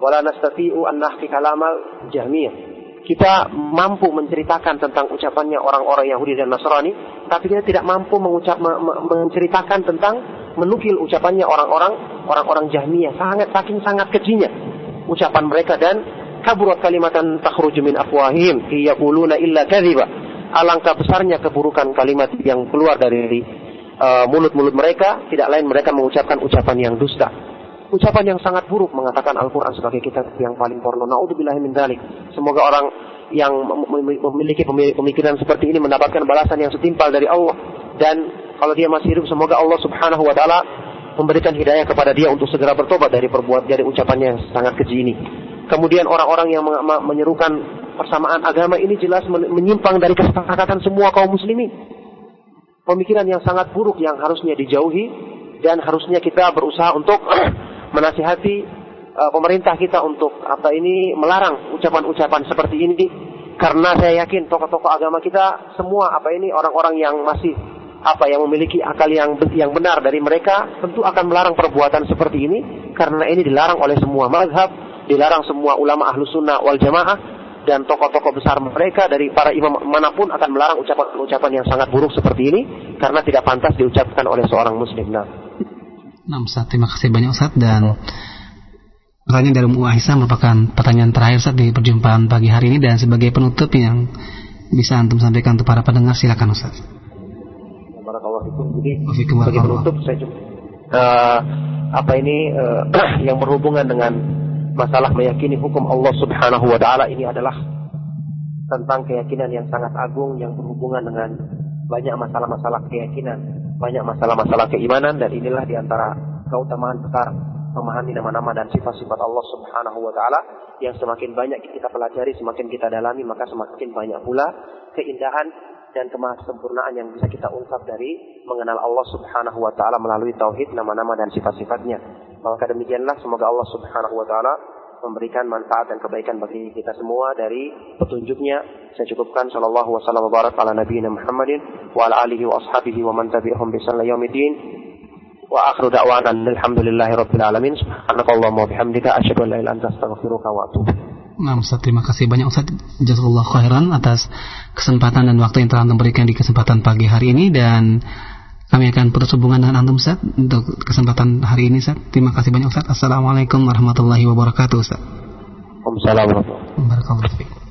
wala nastati'u an nahki kalamal Jahmiyah. Kita mampu menceritakan tentang ucapannya orang-orang Yahudi dan Nasrani, tapi kita tidak mampu mengucap, menceritakan tentang menukil ucapannya orang-orang orang-orang Jahmiyah. Sangat saking sangat kecilnya ucapan mereka dan kaburat kalimatan takhruju min afwahihim yaquluna illa kadhiba. Alangkah besarnya keburukan kalimat yang keluar dari uh, mulut-mulut uh, mereka, tidak lain mereka mengucapkan ucapan yang dusta. Ucapan yang sangat buruk mengatakan Al-Quran sebagai kitab yang paling porno. Na'udzubillahi min. Semoga orang yang memiliki pemikiran seperti ini mendapatkan balasan yang setimpal dari Allah. Dan Kalau dia masih hidup, semoga Allah Subhanahu wa taala memberikan hidayah kepada dia untuk segera bertobat dari perbuat dari ucapannya yang sangat keji ini. Kemudian orang-orang yang menyerukan persamaan agama ini jelas menyimpang dari kesepakatan semua kaum muslimin. Pemikiran yang sangat buruk yang harusnya dijauhi dan harusnya kita berusaha untuk menasihati uh, pemerintah kita untuk apa ini melarang ucapan-ucapan seperti ini karena saya yakin tokoh-tokoh agama kita semua apa ini orang-orang yang masih apa yang memiliki akal yang yang benar dari mereka tentu akan melarang perbuatan seperti ini karena ini dilarang oleh semua mazhab, dilarang semua ulama ahlu sunnah wal jamaah dan tokoh-tokoh besar mereka dari para imam mana pun akan melarang ucapan-ucapan yang sangat buruk seperti ini karena tidak pantas diucapkan oleh seorang muslim. Nah, nah Ustaz, terima kasih banyak Ustaz. Dan pertanyaan dari Ummu Aisyah merupakan pertanyaan terakhir Ustaz di perjumpaan pagi hari ini. Dan sebagai penutup yang bisa antum sampaikan untuk para pendengar silakan Ustaz. Jadi sebagai penutup saya cuma uh, apa ini uh, yang berhubungan dengan masalah meyakini hukum Allah Subhanahu wa taala ini adalah tentang keyakinan yang sangat agung yang berhubungan dengan banyak masalah-masalah keyakinan, banyak masalah-masalah keimanan dan inilah di antara keutamaan besar memahami nama-nama dan sifat-sifat Allah Subhanahu wa taala yang semakin banyak kita pelajari, semakin kita dalami, maka semakin banyak pula keindahan dan kemahasempurnaan yang bisa kita ungkap dari mengenal Allah Subhanahu wa taala melalui tauhid nama-nama dan sifat-sifatnya. Maka demikianlah semoga Allah Subhanahu wa taala memberikan manfaat dan kebaikan bagi kita semua dari petunjuknya. Saya cukupkan sallallahu wasallam barak ala nabiyina Muhammadin wa ala alihi wa ashabihi wa man tabi'ahum bi yaumidin. Wa akhiru da'wana alhamdulillahi rabbil alamin. Subhanakallahumma wa bihamdika asyhadu an la ilaha illa anta astaghfiruka wa atubu Nah, Ustaz, terima kasih banyak Ustaz Jazakallah khairan atas kesempatan dan waktu yang telah memberikan di kesempatan pagi hari ini dan kami akan putus hubungan dengan Antum Ustaz untuk kesempatan hari ini Ustaz. Terima kasih banyak Ustaz. Assalamualaikum warahmatullahi wabarakatuh Ustaz. Waalaikumsalam warahmatullahi wabarakatuh.